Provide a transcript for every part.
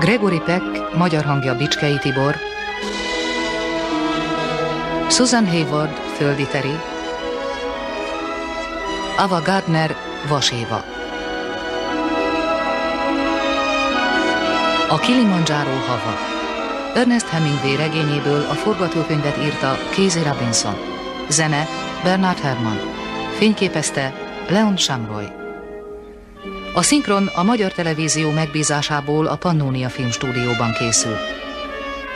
Gregory Peck, magyar hangja Bicskei Tibor, Susan Hayward, Földi Teri, Ava Gardner, Vaséva. A Kilimanjaro hava. Ernest Hemingway regényéből a forgatókönyvet írta Casey Robinson. Zene Bernard Herrmann. Fényképezte Leon Shamroy. A szinkron a Magyar Televízió megbízásából a Pannonia Filmstúdióban készül.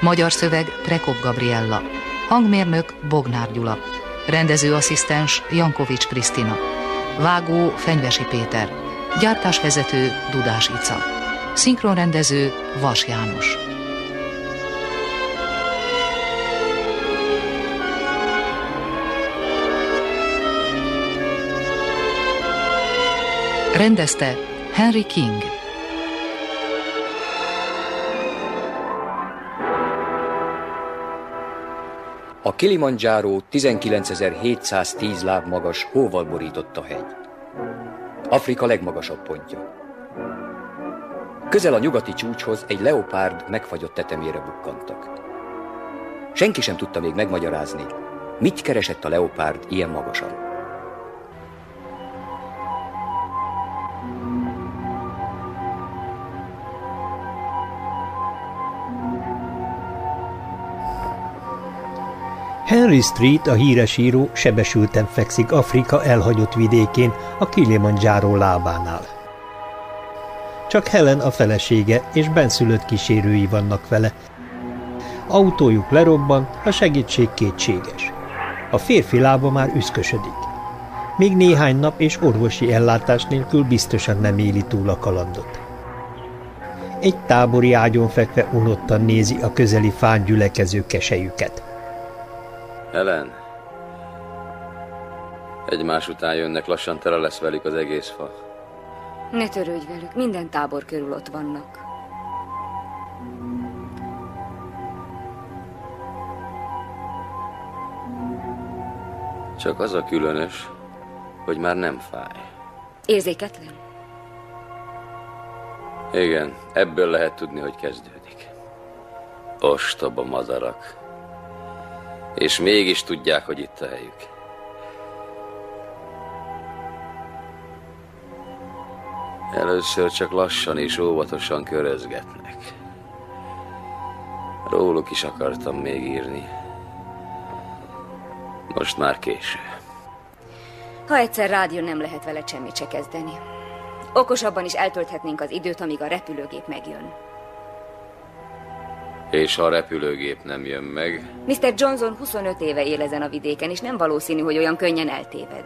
Magyar szöveg Prekop Gabriella. Hangmérnök Bognár Gyula. Rendezőasszisztens Jankovics Krisztina. Vágó Fenyvesi Péter. Gyártásvezető Dudás Ica. Szinkronrendező Vas János. Rendezte Henry King. A Kilimanjaro 19.710 láb magas hóval borított hegy. Afrika legmagasabb pontja. Közel a nyugati csúcshoz egy leopárd megfagyott tetemére bukkantak. Senki sem tudta még megmagyarázni, mit keresett a leopárd ilyen magasan. Henry Street, a híres író, sebesülten fekszik Afrika elhagyott vidékén, a Kilimanjaro lábánál. Csak Helen a felesége és benszülött kísérői vannak vele. Autójuk lerobban, a segítség kétséges. A férfi lába már üszkösödik. Még néhány nap és orvosi ellátás nélkül biztosan nem éli túl a kalandot. Egy tábori ágyon fekve unottan nézi a közeli fán gyülekező kesejüket. Ellen, egymás után jönnek, lassan tele lesz velük az egész fa. Ne törődj velük, minden tábor körül ott vannak. Csak az a különös, hogy már nem fáj. Érzéketlen? Igen, ebből lehet tudni, hogy kezdődik. Ostoba madarak. És mégis tudják, hogy itt a helyük. Először csak lassan és óvatosan körözgetnek. Róluk is akartam még írni. Most már késő. Ha egyszer rádió nem lehet vele semmit se kezdeni. Okosabban is eltölthetnénk az időt, amíg a repülőgép megjön. És a repülőgép nem jön meg? Mr. Johnson 25 éve él ezen a vidéken, és nem valószínű, hogy olyan könnyen eltéved.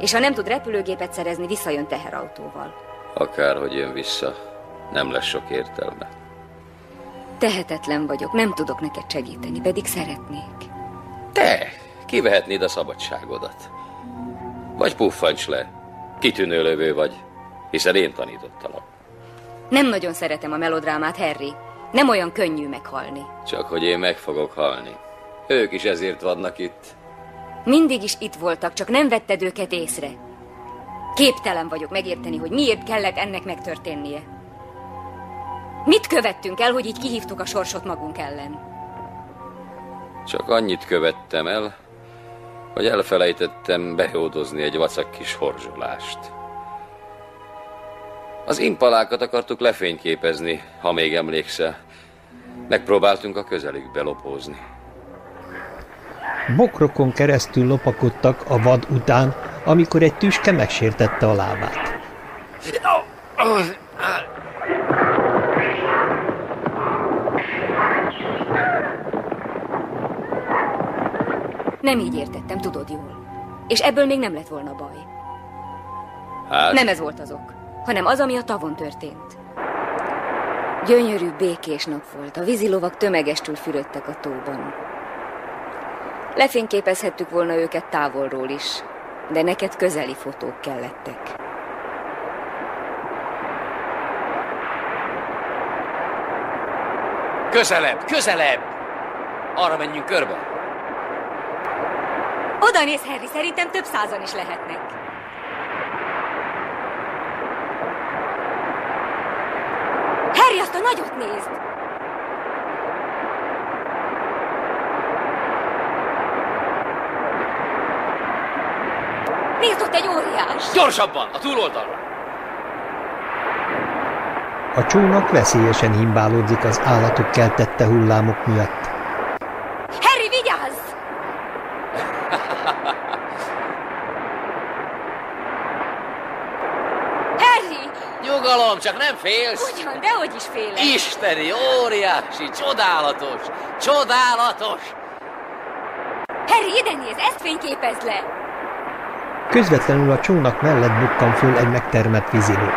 És ha nem tud repülőgépet szerezni, visszajön teherautóval. Akárhogy jön vissza, nem lesz sok értelme. Tehetetlen vagyok, nem tudok neked segíteni, pedig szeretnék. Te, kivehetnéd a szabadságodat. Vagy puffancs le, kitűnő lövő vagy, hiszen én tanítottalak. Nem nagyon szeretem a melodrámát, Harry. Nem olyan könnyű meghalni. Csak hogy én meg fogok halni. Ők is ezért vannak itt. Mindig is itt voltak, csak nem vetted őket észre. Képtelen vagyok megérteni, hogy miért kellett ennek megtörténnie. Mit követtünk el, hogy így kihívtuk a sorsot magunk ellen? Csak annyit követtem el, hogy elfelejtettem behódozni egy vacak kis horzsolást. Az impalákat akartuk lefényképezni, ha még emlékszel. Megpróbáltunk a közelükbe lopózni. Bokrokon keresztül lopakodtak a vad után, amikor egy tüske megsértette a lábát. Nem így értettem, tudod jól. És ebből még nem lett volna baj. Hát, Nem ez volt az ok, hanem az, ami a tavon történt. Gyönyörű, békés nap volt, a vízilovak tömegestül fürödtek a tóban. Lefényképezhettük volna őket távolról is, de neked közeli fotók kellettek. Közelebb, közelebb! Arra menjünk körbe. Oda néz, Harry, szerintem több százan is lehetnek. Harry, azt a nagyot nézd! Nézd ott egy óriás! Gyorsabban, a túloldalra! A csónak veszélyesen himbálódzik az állatok keltette hullámok miatt. Harry, vigyázz! Harry! Nyugalom, csak nem félsz? Ugyan, dehogy is félek. Isteni, óriási, csodálatos, csodálatos! Harry, ide néz, ezt fényképezd le! Közvetlenül a csónak mellett bukkan föl egy megtermett víziló.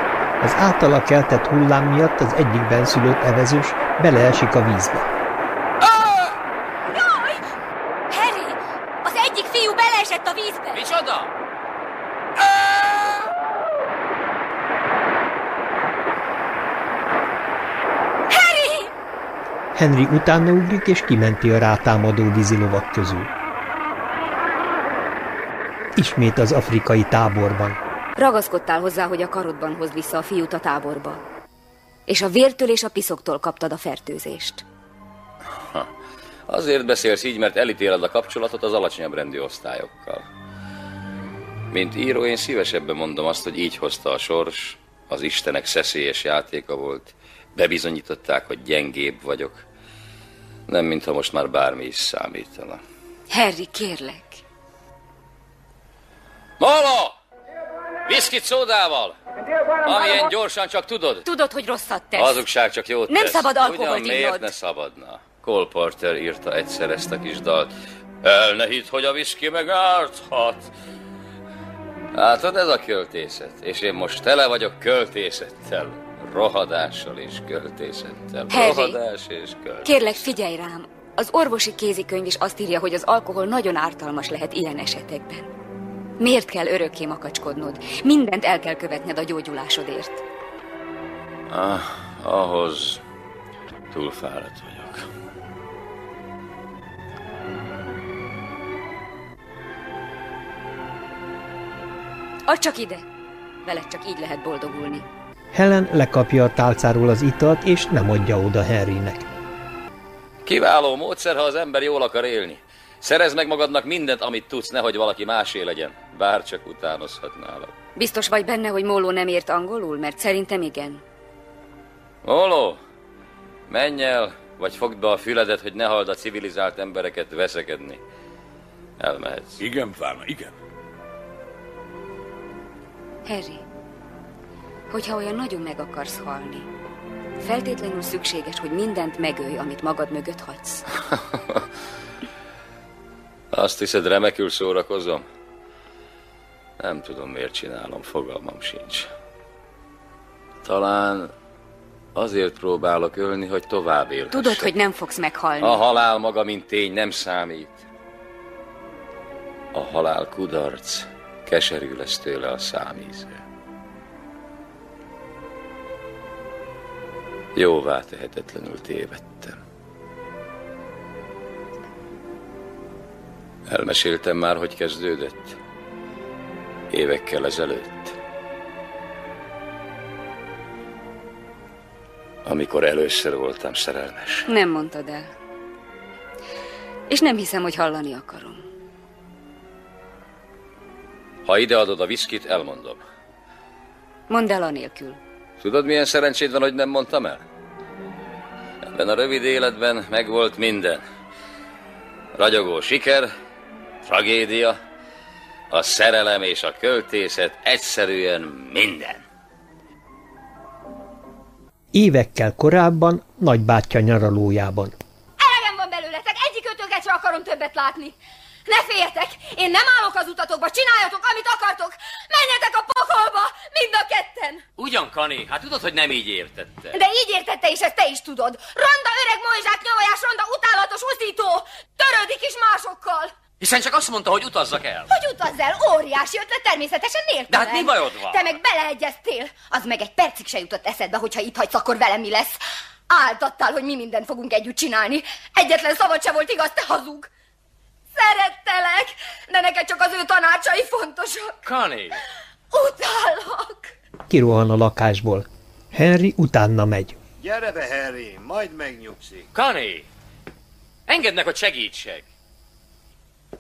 Az általa keltett hullám miatt az egyik benszülött evezős beleesik a vízbe. Jaj! Harry! Az egyik fiú beleesett a vízbe! Micsoda? Harry! Henry utána ugrik és kimenti a rátámadó vízilovak közül. Ismét az afrikai táborban. Ragaszkodtál hozzá, hogy a karodban hozd vissza a fiút a táborba. És a vértől és a piszoktól kaptad a fertőzést. Azért beszélsz így, mert elítéled a kapcsolatot az alacsonyabb rendi osztályokkal. Mint író, én szívesebben mondom azt, hogy így hozta a sors, az istenek szeszélyes játéka volt, bebizonyították, hogy gyengébb vagyok. Nem, mintha most már bármi is számítana. Harry, kérlek. Molo! Viszkit szódával! Amilyen gyorsan csak tudod. Tudod, hogy rosszat tesz. Hazugság csak jót Nem tesz. szabad alkoholt Ugyan miért innod. ne szabadna? Cole Porter írta egyszer ezt a kis dalt. El ne hidd, hogy a viszki megárthat. Látod, ez a költészet. És én most tele vagyok költészettel. Rohadással és költészettel. Harry. Rohadás és költészet. Kérlek, figyelj rám. Az orvosi kézikönyv is azt írja, hogy az alkohol nagyon ártalmas lehet ilyen esetekben. Miért kell örökké makacskodnod? Mindent el kell követned a gyógyulásodért. Ah, ahhoz túl fáradt vagyok. Add csak ide! Veled csak így lehet boldogulni. Helen lekapja a tálcáról az italt, és nem adja oda Henrynek. Kiváló módszer, ha az ember jól akar élni. Szerez meg magadnak mindent, amit tudsz, nehogy valaki másé legyen. Bár csak utánozhatnálak. Biztos vagy benne, hogy Móló nem ért angolul? Mert szerintem igen. Oló, menj el, vagy fogd be a füledet, hogy ne halld a civilizált embereket veszekedni. Elmehetsz. Igen, Várna, igen. Harry, hogyha olyan nagyon meg akarsz halni, feltétlenül szükséges, hogy mindent megölj, amit magad mögött hagysz. Azt hiszed, remekül szórakozom? Nem tudom, miért csinálom, fogalmam sincs. Talán azért próbálok ölni, hogy tovább élhessek. Tudod, hogy nem fogsz meghalni. A halál maga, mint tény, nem számít. A halál kudarc, keserű lesz tőle a számíze. Jóvá tehetetlenül tévedtem. Elmeséltem már, hogy kezdődött? Évekkel ezelőtt. Amikor először voltam szerelmes. Nem mondtad el. És nem hiszem, hogy hallani akarom. Ha ideadod a viszkit, elmondom. Mondd el anélkül. Tudod, milyen szerencséd van, hogy nem mondtam el? Ebben a rövid életben megvolt minden. Ragyogó siker, tragédia, a szerelem és a költészet, egyszerűen minden. Évekkel korábban nagybátyja nyaralójában. Elegem van belőletek, egyik ötöket sem akarom többet látni. Ne féljetek, én nem állok az utatokba, csináljatok, amit akartok. Menjetek a pokolba, mind a ketten. Ugyan, Kani, hát tudod, hogy nem így értette. De így értette, és ezt te is tudod. Ronda öreg molyzsák nyavajás, ronda utálatos uszító. Törődik is másokkal. Hiszen csak azt mondta, hogy utazzak el. Hogy utazz el? Óriási ötlet, természetesen nélkülem. De hát mi bajod van? Te meg beleegyeztél. Az meg egy percig se jutott eszedbe, hogyha itt hagysz, akkor velem mi lesz. Áltattál, hogy mi mindent fogunk együtt csinálni. Egyetlen szavad se volt igaz, te hazug. Szerettelek, de neked csak az ő tanácsai fontosak. Kani, Utállak. Kirohan a lakásból. Henry utána megy. Gyere be, Harry, majd megnyugszik. Kani! Engedd meg, hogy segítsek!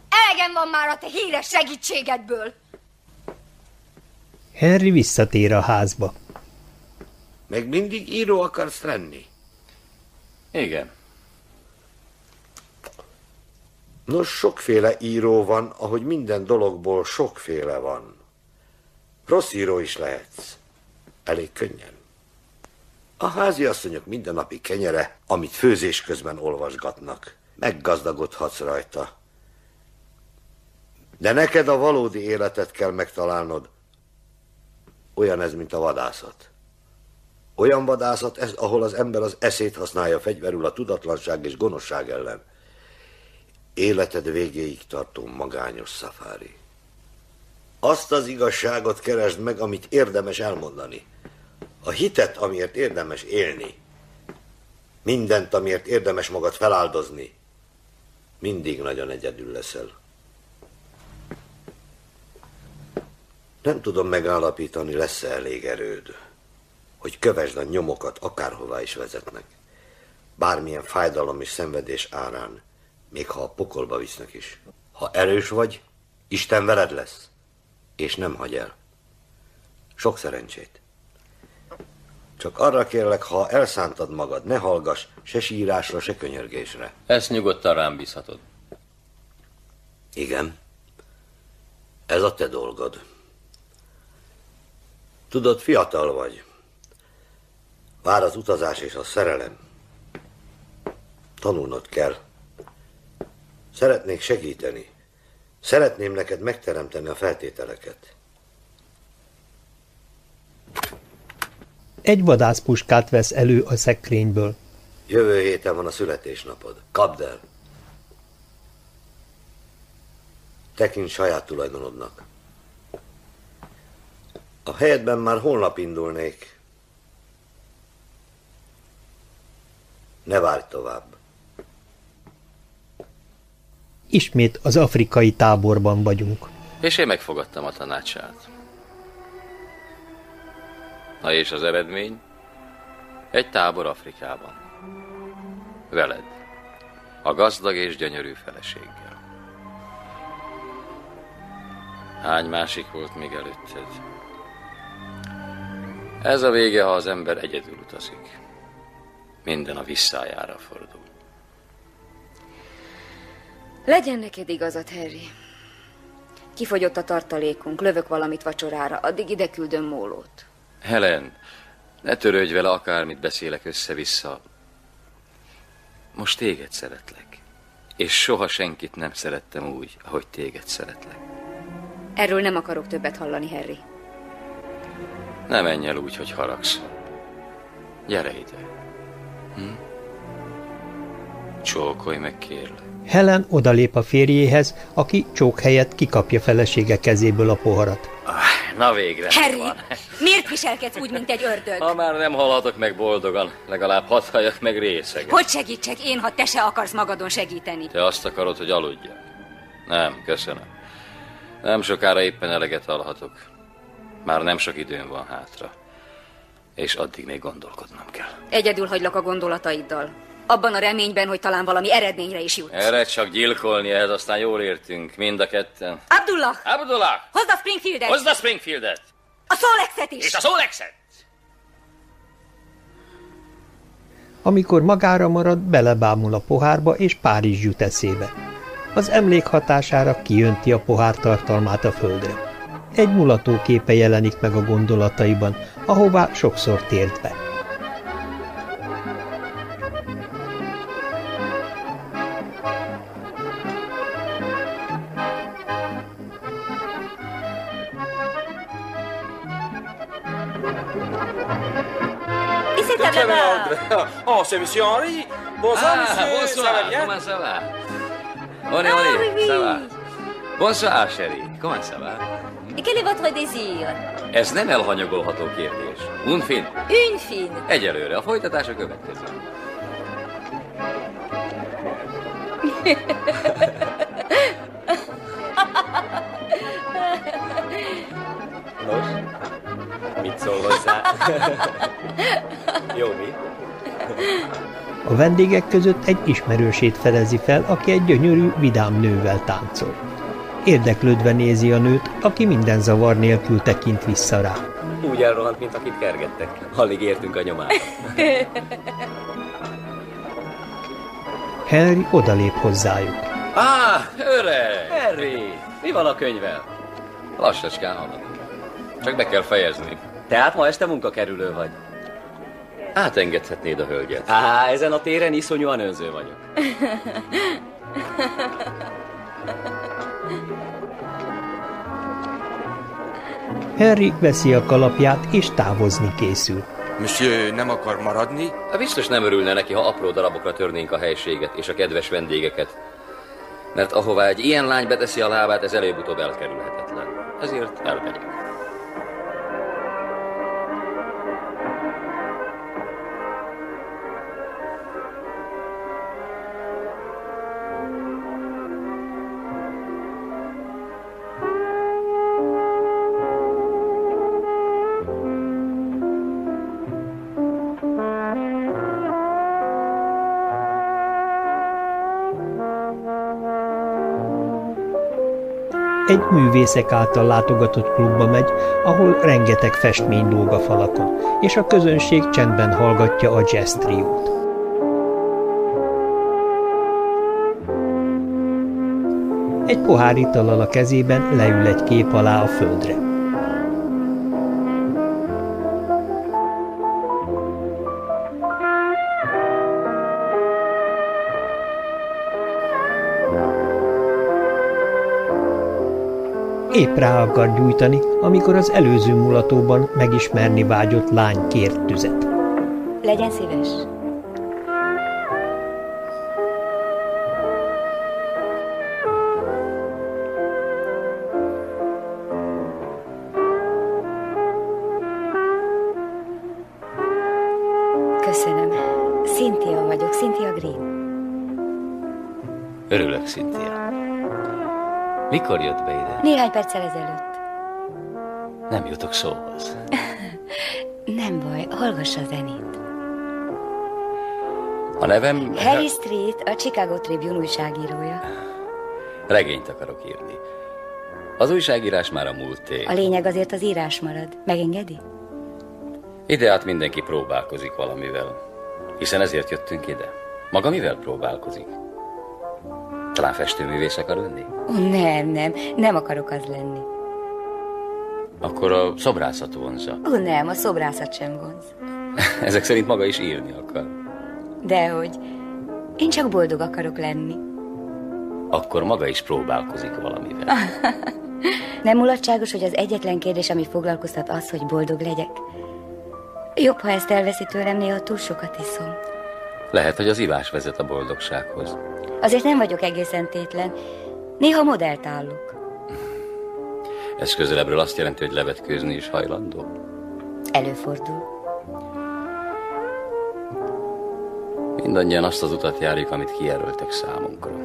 Elegem van már a te híres segítségedből. Henry visszatér a házba. Meg mindig író akarsz lenni? Igen. Nos, sokféle író van, ahogy minden dologból sokféle van. Rossz író is lehetsz. Elég könnyen. A háziasszonyok mindennapi kenyere, amit főzés közben olvasgatnak. Meggazdagodhatsz rajta. De neked a valódi életet kell megtalálnod. Olyan ez, mint a vadászat. Olyan vadászat ez, ahol az ember az eszét használja fegyverül a tudatlanság és gonoszság ellen. Életed végéig tartó magányos szafári. Azt az igazságot keresd meg, amit érdemes elmondani. A hitet, amiért érdemes élni. Mindent, amiért érdemes magad feláldozni. Mindig nagyon egyedül leszel. Nem tudom megállapítani, lesz-e elég erőd, hogy kövesd a nyomokat, akárhová is vezetnek. Bármilyen fájdalom és szenvedés árán, még ha a pokolba visznek is. Ha erős vagy, Isten veled lesz, és nem hagy el. Sok szerencsét. Csak arra kérlek, ha elszántad magad, ne hallgass se sírásra, se könyörgésre. Ezt nyugodtan rám bízhatod. Igen. Ez a te dolgod. Tudod, fiatal vagy. Vár az utazás és a szerelem. Tanulnod kell. Szeretnék segíteni. Szeretném neked megteremteni a feltételeket. Egy vadászpuskát vesz elő a szekrényből. Jövő héten van a születésnapod. Kapd el. Tekint saját tulajdonodnak. A helyedben már holnap indulnék. Ne várj tovább. Ismét az afrikai táborban vagyunk. És én megfogadtam a tanácsát. Na és az eredmény? Egy tábor Afrikában. Veled. A gazdag és gyönyörű feleséggel. Hány másik volt még előtted? Ez a vége, ha az ember egyedül utazik. Minden a visszájára fordul. Legyen neked igazad, Harry. Kifogyott a tartalékunk, lövök valamit vacsorára, addig ide küldöm mólót. Helen, ne törődj vele, akármit beszélek össze-vissza. Most téged szeretlek. És soha senkit nem szerettem úgy, ahogy téged szeretlek. Erről nem akarok többet hallani, Harry. Ne menj el úgy, hogy haragszol. Gyere ide. Hm? Csókolj meg, kérlek. Helen odalép a férjéhez, aki csók helyett kikapja felesége kezéből a poharat. Na végre. Harry, van. miért viselkedsz úgy, mint egy ördög? Ha már nem halhatok meg boldogan, legalább hadd halljak meg részegen. Hogy segítsek én, ha te se akarsz magadon segíteni? Te azt akarod, hogy aludjak? Nem, köszönöm. Nem sokára éppen eleget alhatok. Már nem sok időm van hátra. És addig még gondolkodnom kell. Egyedül hagylak a gondolataiddal. Abban a reményben, hogy talán valami eredményre is jutsz. Erre csak gyilkolni, ehhez aztán jól értünk, mind a ketten. Abdullah! Abdullah! Hozd a Springfieldet! Hozd a Springfieldet! A Solexet is! És a Solexet! Amikor magára marad, belebámul a pohárba, és Párizs jut eszébe. Az emlék hatására kijönti a pohár tartalmát a földre. Egy mulató képe jelenik meg a gondolataiban, ahová sokszor tért be. Oh, c'est monsieur Henri. Bonsoir, monsieur. Ah, bonsoir, Ça va bien comment ça va? Est, Ah, est, oui, oui. ça va. Bonsoir, chérie. Comment ça va? Et quel est votre désir Ez nem elhanyagolható kérdés. Unfin? Une fine. Egyelőre, a folytatás a következő. Nos, mit szól hozzá? Jó, mi? A vendégek között egy ismerősét fedezi fel, aki egy gyönyörű, vidám nővel táncol. Érdeklődve nézi a nőt, aki minden zavar nélkül tekint vissza rá. Úgy elrohant, mint akit kergettek. Alig értünk a nyomára. Henry odalép hozzájuk. Á, öreg! Harry, mi van a könyvvel? Lassacskán haladunk. Csak be kell fejezni. Tehát ma este munkakerülő vagy. Átengedhetnéd a hölgyet. Á, ezen a téren iszonyúan önző vagyok. Henry veszi a kalapját és távozni készül. Monsieur nem akar maradni? Biztos nem örülne neki, ha apró darabokra törnénk a helységet és a kedves vendégeket. Mert ahová egy ilyen lány beteszi a lábát, ez előbb-utóbb elkerülhetetlen. Ezért elmegyek. Egy művészek által látogatott klubba megy, ahol rengeteg festmény lóg a falakon, és a közönség csendben hallgatja a jazz triót. Egy pohár itallal a kezében leül egy kép alá a földre. Épp rá akar gyújtani, amikor az előző mulatóban megismerni vágyott lány kért tüzet. Legyen szíves. Mikor jött be ide? Néhány perccel ezelőtt. Nem jutok szóhoz. Nem baj, hallgassa a zenét. A nevem... Harry Street, a Chicago Tribune újságírója. Regényt akarok írni. Az újságírás már a múlté. A lényeg azért az írás marad. Megengedi? Ide át mindenki próbálkozik valamivel. Hiszen ezért jöttünk ide. Maga mivel próbálkozik? Talán festőművész akar lenni? Ó, nem, nem, nem akarok az lenni. Akkor a szobrászat vonza. Ó, nem, a szobrászat sem vonz. Ezek szerint maga is írni akar. Dehogy. Én csak boldog akarok lenni. Akkor maga is próbálkozik valamivel. Nem mulatságos, hogy az egyetlen kérdés, ami foglalkoztat az, hogy boldog legyek? Jobb, ha ezt elveszi tőlem, néha túl sokat iszom. Lehet, hogy az ivás vezet a boldogsághoz. Azért nem vagyok egészen tétlen. Néha modellt állok. Ez közelebbről azt jelenti, hogy levetkőzni is hajlandó? Előfordul. Mindannyian azt az utat járjuk, amit kijelöltek számunkra.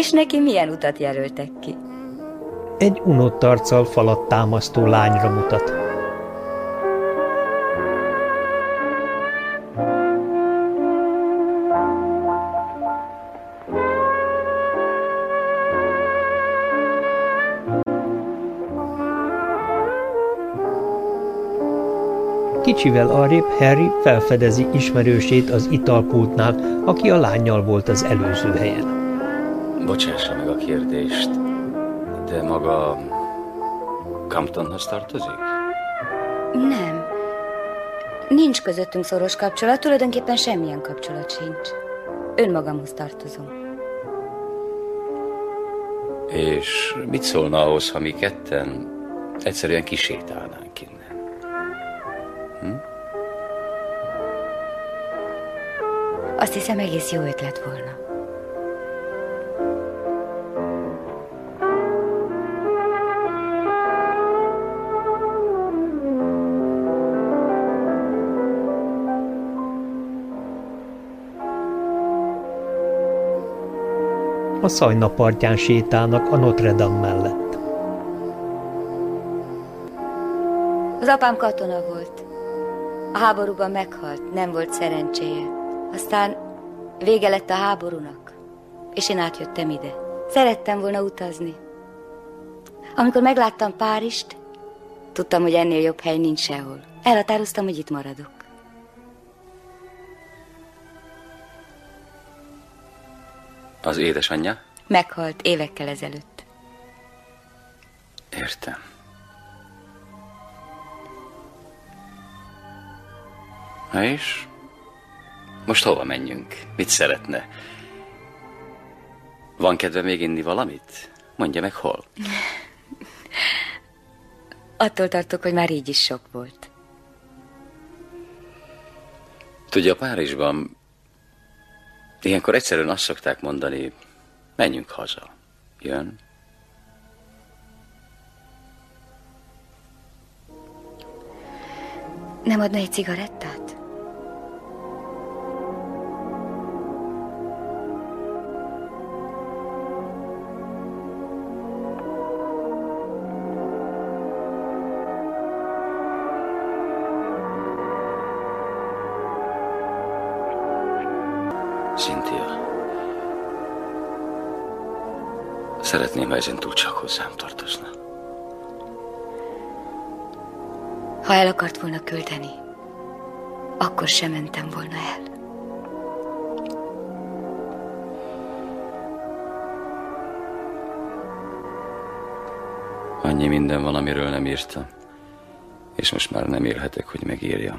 És neki milyen utat jelöltek ki? Egy unott arccal falat támasztó lányra mutat. Kicsivel arrébb Harry felfedezi ismerősét az italpultnál, aki a lányjal volt az előző helyen. Bocsássa meg a kérdést, de maga Camptonhoz tartozik? Nem. Nincs közöttünk szoros kapcsolat, tulajdonképpen semmilyen kapcsolat sincs. Önmagamhoz tartozom. És mit szólna ahhoz, ha mi ketten egyszerűen kisétálnánk innen? Azt hiszem, egész jó ötlet volna. A szajna partján sétálnak a Notre Dame mellett. Az apám katona volt. A háborúban meghalt, nem volt szerencséje. Aztán vége lett a háborúnak, és én átjöttem ide. Szerettem volna utazni. Amikor megláttam Párizst, tudtam, hogy ennél jobb hely nincs sehol. Elhatároztam, hogy itt maradok. Az édesanyja? Meghalt évekkel ezelőtt. Értem. És? Most hova menjünk? Mit szeretne? Van kedve még inni valamit? Mondja meg hol. Attól tartok, hogy már így is sok volt. Tudja, Párizsban ilyenkor egyszerűen azt szokták mondani, menjünk haza. Jön? Nem adna egy cigarettát? Szeretném, ha ezen túl csak hozzám tartozna. Ha el akart volna küldeni, akkor sem mentem volna el. Annyi minden van, amiről nem írtam. És most már nem élhetek, hogy megírjam.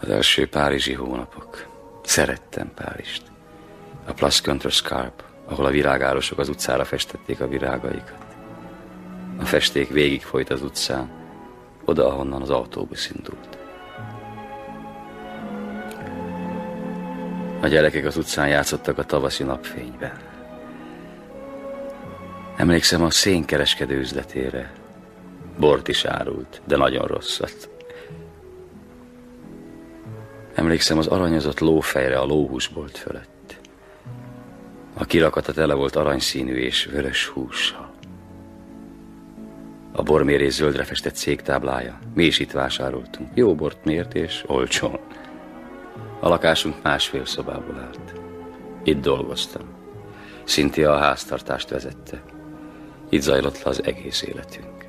Az első párizsi hónapok. Szerettem Párizst. A Place Contre Scarpe, ahol a virágárosok az utcára festették a virágaikat. A festék végig folyt az utcán, oda, ahonnan az autóbusz indult. A gyerekek az utcán játszottak a tavaszi napfényben. Emlékszem a szénkereskedő üzletére. Bort is árult, de nagyon rosszat. Emlékszem az aranyozott lófejre a lóhúsbolt fölött. A kirakata tele volt aranyszínű és vörös hússal. A bormérés zöldre festett széktáblája. Mi is itt vásároltunk. Jó bort mért és olcsón. A lakásunk másfél szobából állt. Itt dolgoztam. Cynthia a háztartást vezette. Itt zajlott le az egész életünk.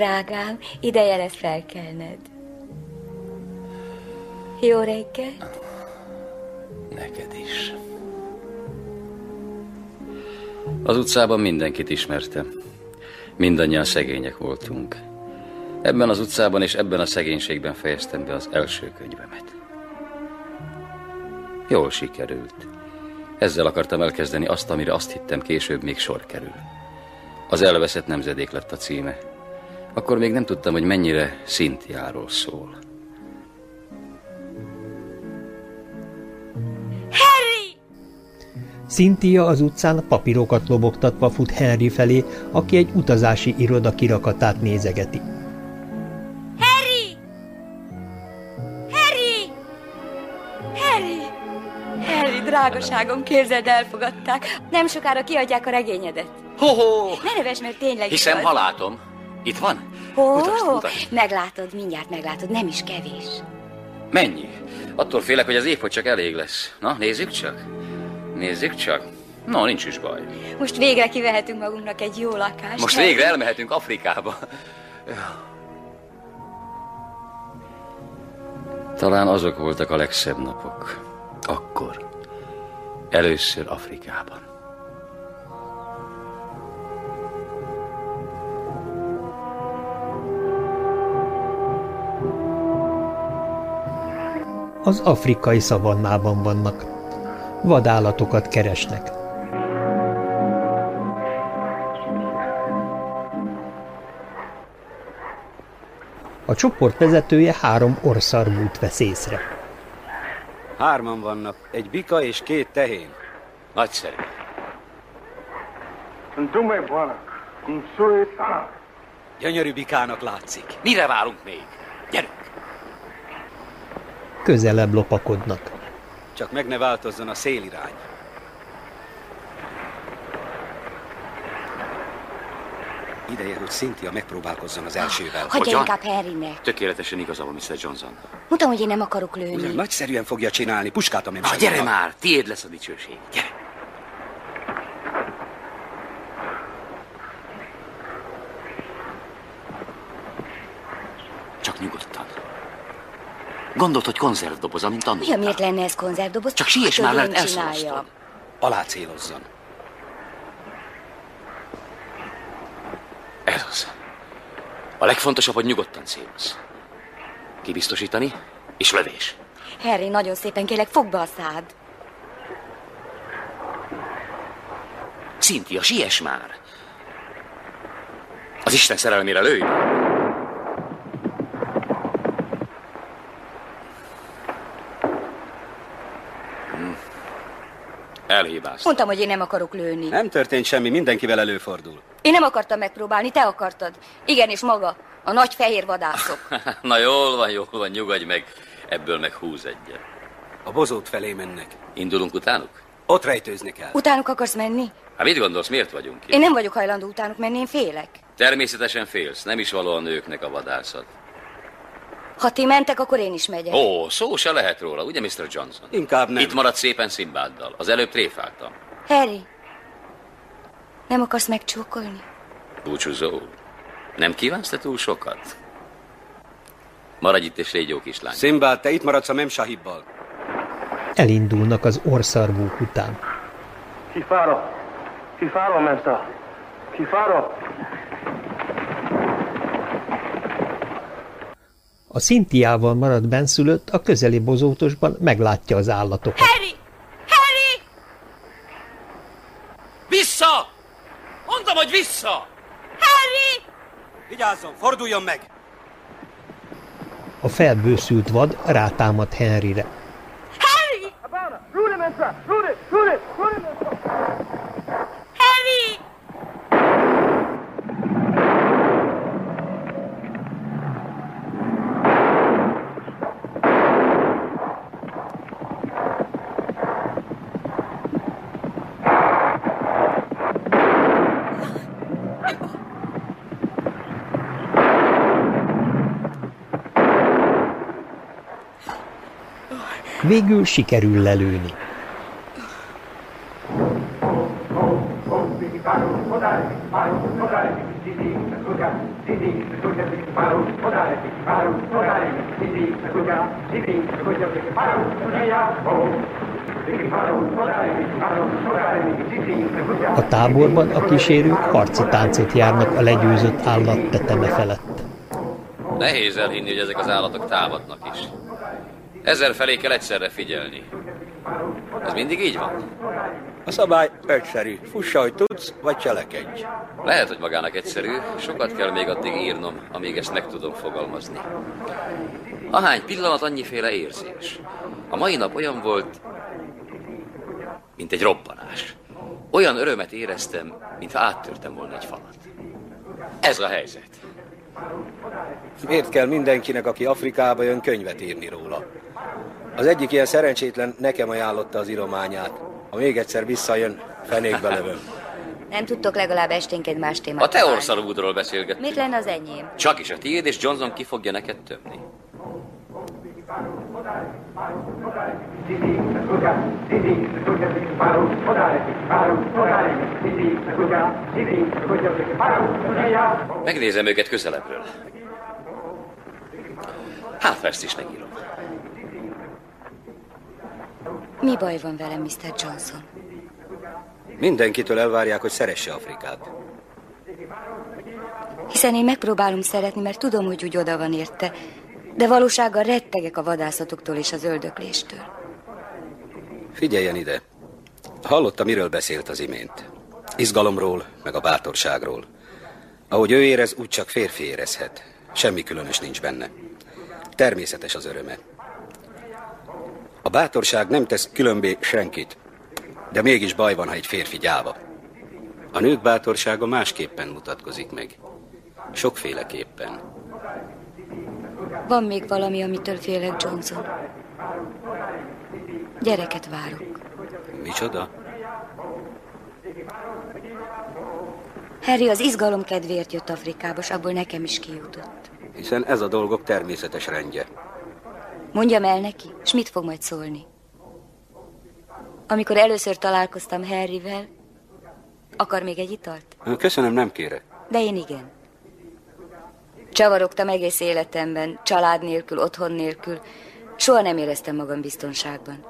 Drágám, ideje lesz felkelned. Jó reggel. Neked is. Az utcában mindenkit ismertem. Mindannyian szegények voltunk. Ebben az utcában és ebben a szegénységben fejeztem be az első könyvemet. Jól sikerült. Ezzel akartam elkezdeni azt, amire azt hittem később még sor kerül. Az elveszett nemzedék lett a címe. Akkor még nem tudtam, hogy mennyire Szintiáról szól. Cynthia az utcán papírokat lobogtatva fut Henry felé, aki egy utazási iroda kirakatát nézegeti. Harry! Harry! Harry! Harry, drágaságom, képzeld, elfogadták. Nem sokára kiadják a regényedet. Ho-ho! Ne neves, mert tényleg Hiszem, igaz. ha látom. Itt van? Ó, mutasd. meglátod, mindjárt meglátod, nem is kevés. Mennyi? Attól félek, hogy az hogy csak elég lesz. Na, nézzük csak. Nézzük csak. No, nincs is baj. Most végre kivehetünk magunknak egy jó lakást. Most végre elmehetünk Afrikába. Talán azok voltak a legszebb napok. Akkor. Először Afrikában. Az afrikai szavannában vannak. Vadállatokat keresnek. A csoport vezetője három orszarvút vesz észre. Hárman vannak, egy bika és két tehén. Nagyszerű. Gyönyörű bikának látszik. Mire várunk még? Gyerünk! Közelebb lopakodnak. Csak meg ne változzon a szélirány. Ideje, hogy Cynthia megpróbálkozzon az elsővel. Hagyja inkább Henrynek. Tökéletesen igaza van, Mr. Johnson. Mondtam, hogy én nem akarok lőni. Ugyan nagyszerűen fogja csinálni, puskát a Na, gyere már, tiéd lesz a dicsőség. Gyere! Csak nyugodtan. Gondolt, hogy konzervdoboz, amint annak. Ugyan miért lenne ez konzervdoboz? Csak siess már, mert elszoroztad. Alá célozzon. Ez az. A legfontosabb, hogy nyugodtan célozz. Kibiztosítani, és lövés. Harry, nagyon szépen kérlek, fogd be a szád. Cynthia, siess már! Az Isten szerelmére lőj! Elhibáztam. Mondtam, hogy én nem akarok lőni. Nem történt semmi, mindenkivel előfordul. Én nem akartam megpróbálni, te akartad. Igen, és maga. A nagy fehér vadászok. Na jól van, jól van, nyugodj meg. Ebből meg húz egyet. A bozót felé mennek. Indulunk utánuk? Ott rejtőzni kell. Utánuk akarsz menni? Hát mit gondolsz, miért vagyunk itt? Én nem vagyok hajlandó utánuk menni, én félek. Természetesen félsz, nem is való a nőknek a vadászat. Ha ti mentek, akkor én is megyek. Ó, szó se lehet róla, ugye, Mr. Johnson? Inkább nem. Itt marad szépen Szimbáddal. Az előbb tréfáltam. Harry, nem akarsz megcsókolni? Búcsúzó. Nem kívánsz te túl sokat? Maradj itt és légy jó kislány. Szimbád, te itt maradsz a Memsahibbal. Elindulnak az orszarvók után. Kifaro! Kifaro, Mesta! Kifaro! A Szintiával maradt benszülött a közeli bozótosban meglátja az állatokat. Harry! Harry! Vissza! Mondtam, hogy vissza! Harry! Vigyázzon, forduljon meg! A felbőszült vad rátámad Henryre. Harry! Rudy, Mesta! Rudy! Rudy! Végül sikerül lelőni. A táborban a kísérők harci táncot járnak a legyőzött állat teteme felett. Nehéz elhinni, hogy ezek az állatok támadnak is. Ezer felé kell egyszerre figyelni. Ez mindig így van? A szabály egyszerű. Fuss, ahogy tudsz, vagy cselekedj. Lehet, hogy magának egyszerű, sokat kell még addig írnom, amíg ezt meg tudom fogalmazni. Ahány pillanat, annyiféle érzés. A mai nap olyan volt, mint egy robbanás. Olyan örömet éreztem, mintha áttörtem volna egy falat. Ez a helyzet. Miért kell mindenkinek, aki Afrikába jön, könyvet írni róla? Az egyik ilyen szerencsétlen nekem ajánlotta az írományát. Ha még egyszer visszajön, fenékbe lövöm. Nem tudtok legalább esténként más témát A te találni? orszarúdról beszélgettünk. Mit lenne az enyém? Csak is a tiéd, és Johnson ki fogja neked tömni. Megnézem őket közelebbről. Hát, is megírom. Mi baj van velem, Mr. Johnson? Mindenkitől elvárják, hogy szeresse Afrikát. Hiszen én megpróbálom szeretni, mert tudom, hogy úgy oda van érte, de valósággal rettegek a vadászatoktól és az öldökléstől. Figyeljen ide. Hallotta, miről beszélt az imént. Izgalomról, meg a bátorságról. Ahogy ő érez, úgy csak férfi érezhet. Semmi különös nincs benne. Természetes az öröme. A bátorság nem tesz különbé senkit, de mégis baj van, ha egy férfi gyáva. A nők bátorsága másképpen mutatkozik meg. Sokféleképpen. Van még valami, amitől félek, Johnson. Gyereket várok. Micsoda? Harry az izgalom kedvéért jött Afrikába, és abból nekem is kijutott. Hiszen ez a dolgok természetes rendje. Mondjam el neki, és mit fog majd szólni? Amikor először találkoztam Harryvel, akar még egy italt? Köszönöm, nem kérek. De én igen. Csavarogtam egész életemben, család nélkül, otthon nélkül. Soha nem éreztem magam biztonságban.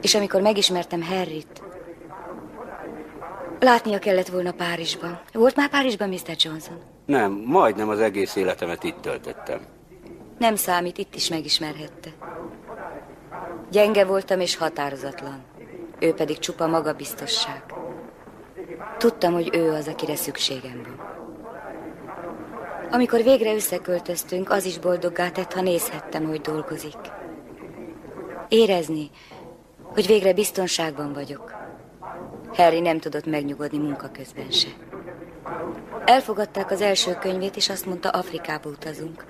És amikor megismertem Harryt, látnia kellett volna Párizsban. Volt már Párizsban, Mr. Johnson? Nem, majdnem az egész életemet itt töltöttem. Nem számít, itt is megismerhette. Gyenge voltam és határozatlan. Ő pedig csupa magabiztosság. Tudtam, hogy ő az, akire szükségem van. Amikor végre összeköltöztünk, az is boldoggá tett, ha nézhettem, hogy dolgozik. Érezni, hogy végre biztonságban vagyok. Harry nem tudott megnyugodni munka közben se. Elfogadták az első könyvét, és azt mondta, Afrikába utazunk.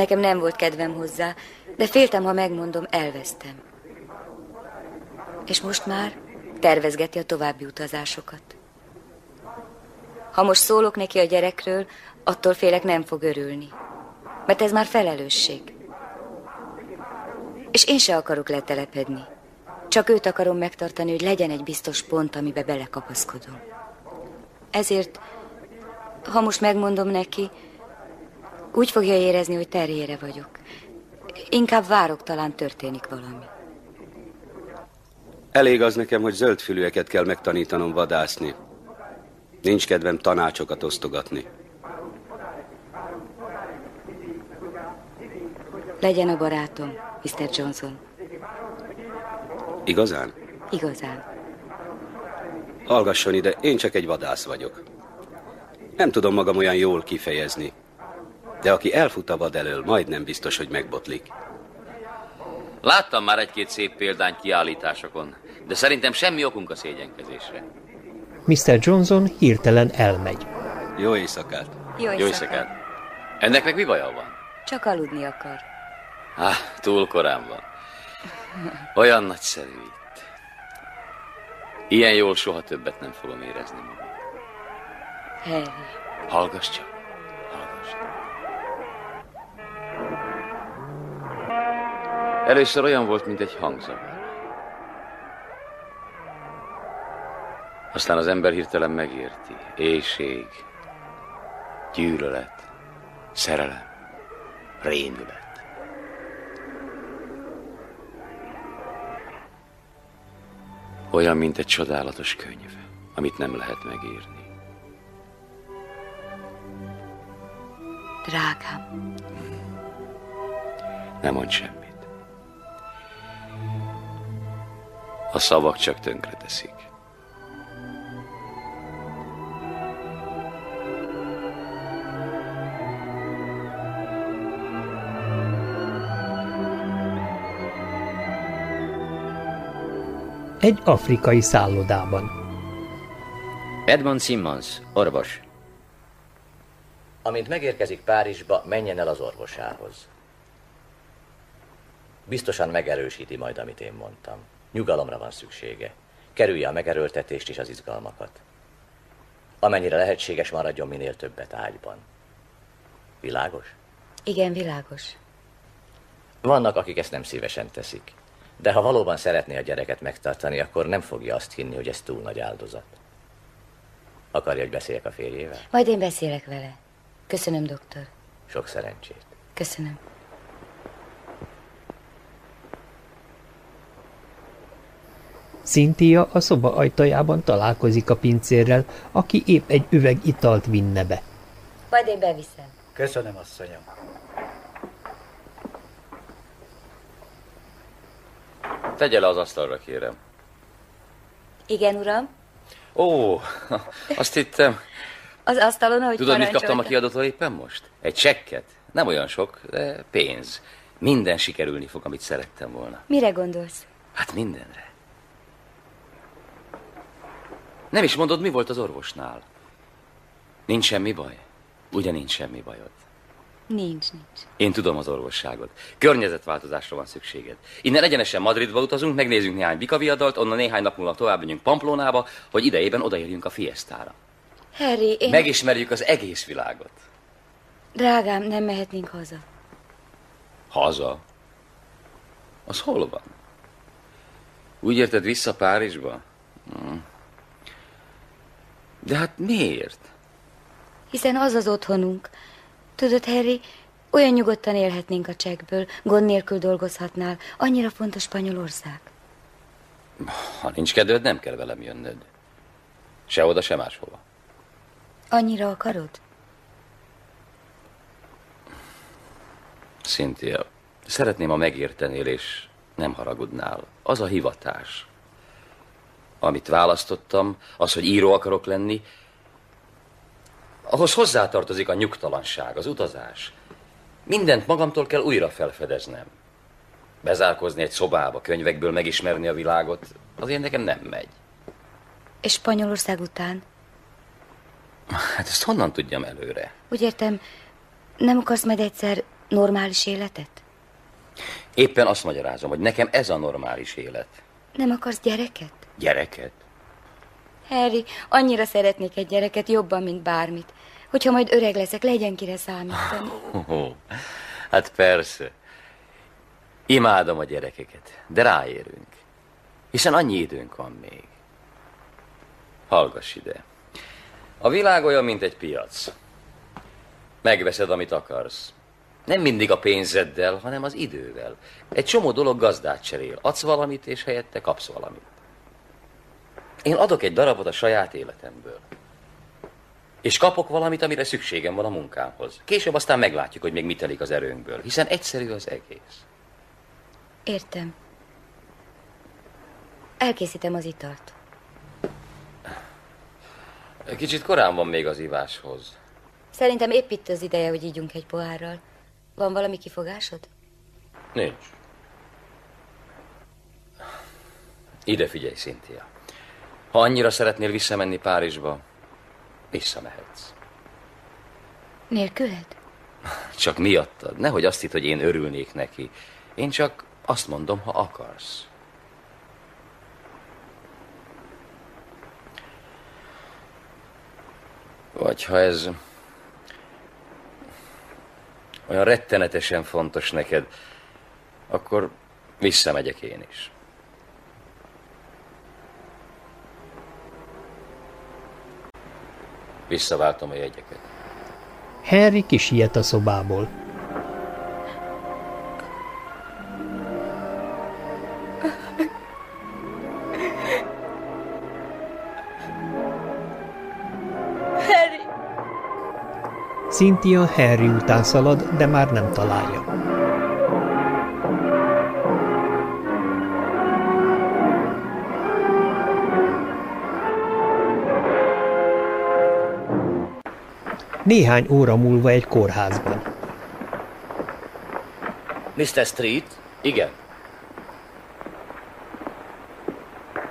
Nekem nem volt kedvem hozzá, de féltem, ha megmondom, elvesztem. És most már tervezgeti a további utazásokat. Ha most szólok neki a gyerekről, attól félek nem fog örülni. Mert ez már felelősség. És én se akarok letelepedni. Csak őt akarom megtartani, hogy legyen egy biztos pont, amibe belekapaszkodom. Ezért, ha most megmondom neki, úgy fogja érezni, hogy terjére vagyok. Inkább várok, talán történik valami. Elég az nekem, hogy zöldfülűeket kell megtanítanom vadászni. Nincs kedvem tanácsokat osztogatni. Legyen a barátom, Mr. Johnson. Igazán? Igazán. Hallgasson ide, én csak egy vadász vagyok. Nem tudom magam olyan jól kifejezni. De aki elfut a vad elől, majdnem biztos, hogy megbotlik. Láttam már egy-két szép példányt kiállításokon, de szerintem semmi okunk a szégyenkezésre. Mr. Johnson hirtelen elmegy. Jó éjszakát. Jó éjszakát. Jó éjszakát. Ennek meg mi baja van? Csak aludni akar. Ah, túl korán van. Olyan nagyszerű itt. Ilyen jól soha többet nem fogom érezni magam. Harry. Hallgass csak. Először olyan volt, mint egy hangzavar. Aztán az ember hirtelen megérti. Éjség, gyűlölet, szerelem, rémület. Olyan, mint egy csodálatos könyv, amit nem lehet megírni. Drágám. Nem mond semmit. A szavak csak tönkre teszik. Egy afrikai szállodában. Edmond Simmons, orvos. Amint megérkezik Párizsba, menjen el az orvosához. Biztosan megerősíti majd, amit én mondtam. Nyugalomra van szüksége. Kerülje a megerőltetést és az izgalmakat. Amennyire lehetséges, maradjon minél többet ágyban. Világos? Igen, világos. Vannak, akik ezt nem szívesen teszik. De ha valóban szeretné a gyereket megtartani, akkor nem fogja azt hinni, hogy ez túl nagy áldozat. Akarja, hogy beszéljek a férjével? Majd én beszélek vele. Köszönöm, doktor. Sok szerencsét. Köszönöm. Cynthia a szoba ajtajában találkozik a pincérrel, aki épp egy üveg italt vinne be. Majd én beviszem. Köszönöm, asszonyom. Tegye le az asztalra, kérem. Igen, uram. Ó, azt hittem. Az asztalon, ahogy Tudod, mit kaptam a kiadótól éppen most? Egy csekket. Nem olyan sok, de pénz. Minden sikerülni fog, amit szerettem volna. Mire gondolsz? Hát mindenre. Nem is mondod, mi volt az orvosnál? Nincs semmi baj? Ugye nincs semmi bajod? Nincs, nincs. Én tudom az orvosságot. Környezetváltozásra van szükséged. Innen egyenesen Madridba utazunk, megnézünk néhány bikaviadalt, onnan néhány nap múlva tovább megyünk Pamplónába, hogy idejében odaérjünk a fiesztára. Harry, én... Megismerjük az egész világot. Drágám, nem mehetnénk haza. Haza? Az hol van? Úgy érted vissza Párizsba? Hm. De hát miért? Hiszen az az otthonunk. Tudod, Harry, olyan nyugodtan élhetnénk a csekből, gond nélkül dolgozhatnál. Annyira fontos Spanyolország. Ha nincs kedved, nem kell velem jönnöd. Se oda, se máshova. Annyira akarod? Cynthia, szeretném, ha megértenél, és nem haragudnál. Az a hivatás. Amit választottam, az, hogy író akarok lenni, ahhoz hozzátartozik a nyugtalanság, az utazás. Mindent magamtól kell újra felfedeznem. Bezárkozni egy szobába, könyvekből megismerni a világot, azért nekem nem megy. És Spanyolország után? Hát ezt honnan tudjam előre? Úgy értem, nem akarsz majd egyszer normális életet? Éppen azt magyarázom, hogy nekem ez a normális élet. Nem akarsz gyereket? Gyereket? Harry, annyira szeretnék egy gyereket jobban, mint bármit. Hogyha majd öreg leszek, legyen kire számítani. Oh, hát persze. Imádom a gyerekeket, de ráérünk. Hiszen annyi időnk van még. Hallgass ide. A világ olyan, mint egy piac. Megveszed, amit akarsz. Nem mindig a pénzeddel, hanem az idővel. Egy csomó dolog gazdát cserél. Adsz valamit, és helyette kapsz valamit. Én adok egy darabot a saját életemből. És kapok valamit, amire szükségem van a munkámhoz. Később aztán meglátjuk, hogy még mit telik az erőnkből, hiszen egyszerű az egész. Értem. Elkészítem az italt. Kicsit korán van még az iváshoz. Szerintem épp itt az ideje, hogy ígyunk egy pohárral. Van valami kifogásod? Nincs. Ide figyelj, Cynthia. Ha annyira szeretnél visszamenni Párizsba, visszamehetsz. Nélküled? Csak miattad. Nehogy azt hitt, hogy én örülnék neki. Én csak azt mondom, ha akarsz. Vagy ha ez olyan rettenetesen fontos neked, akkor visszamegyek én is. Visszaváltom a jegyeket. Harry kisiet a szobából. Harry! Cynthia Harry után szalad, de már nem találja. Néhány óra múlva egy kórházban. Mr. Street? Igen.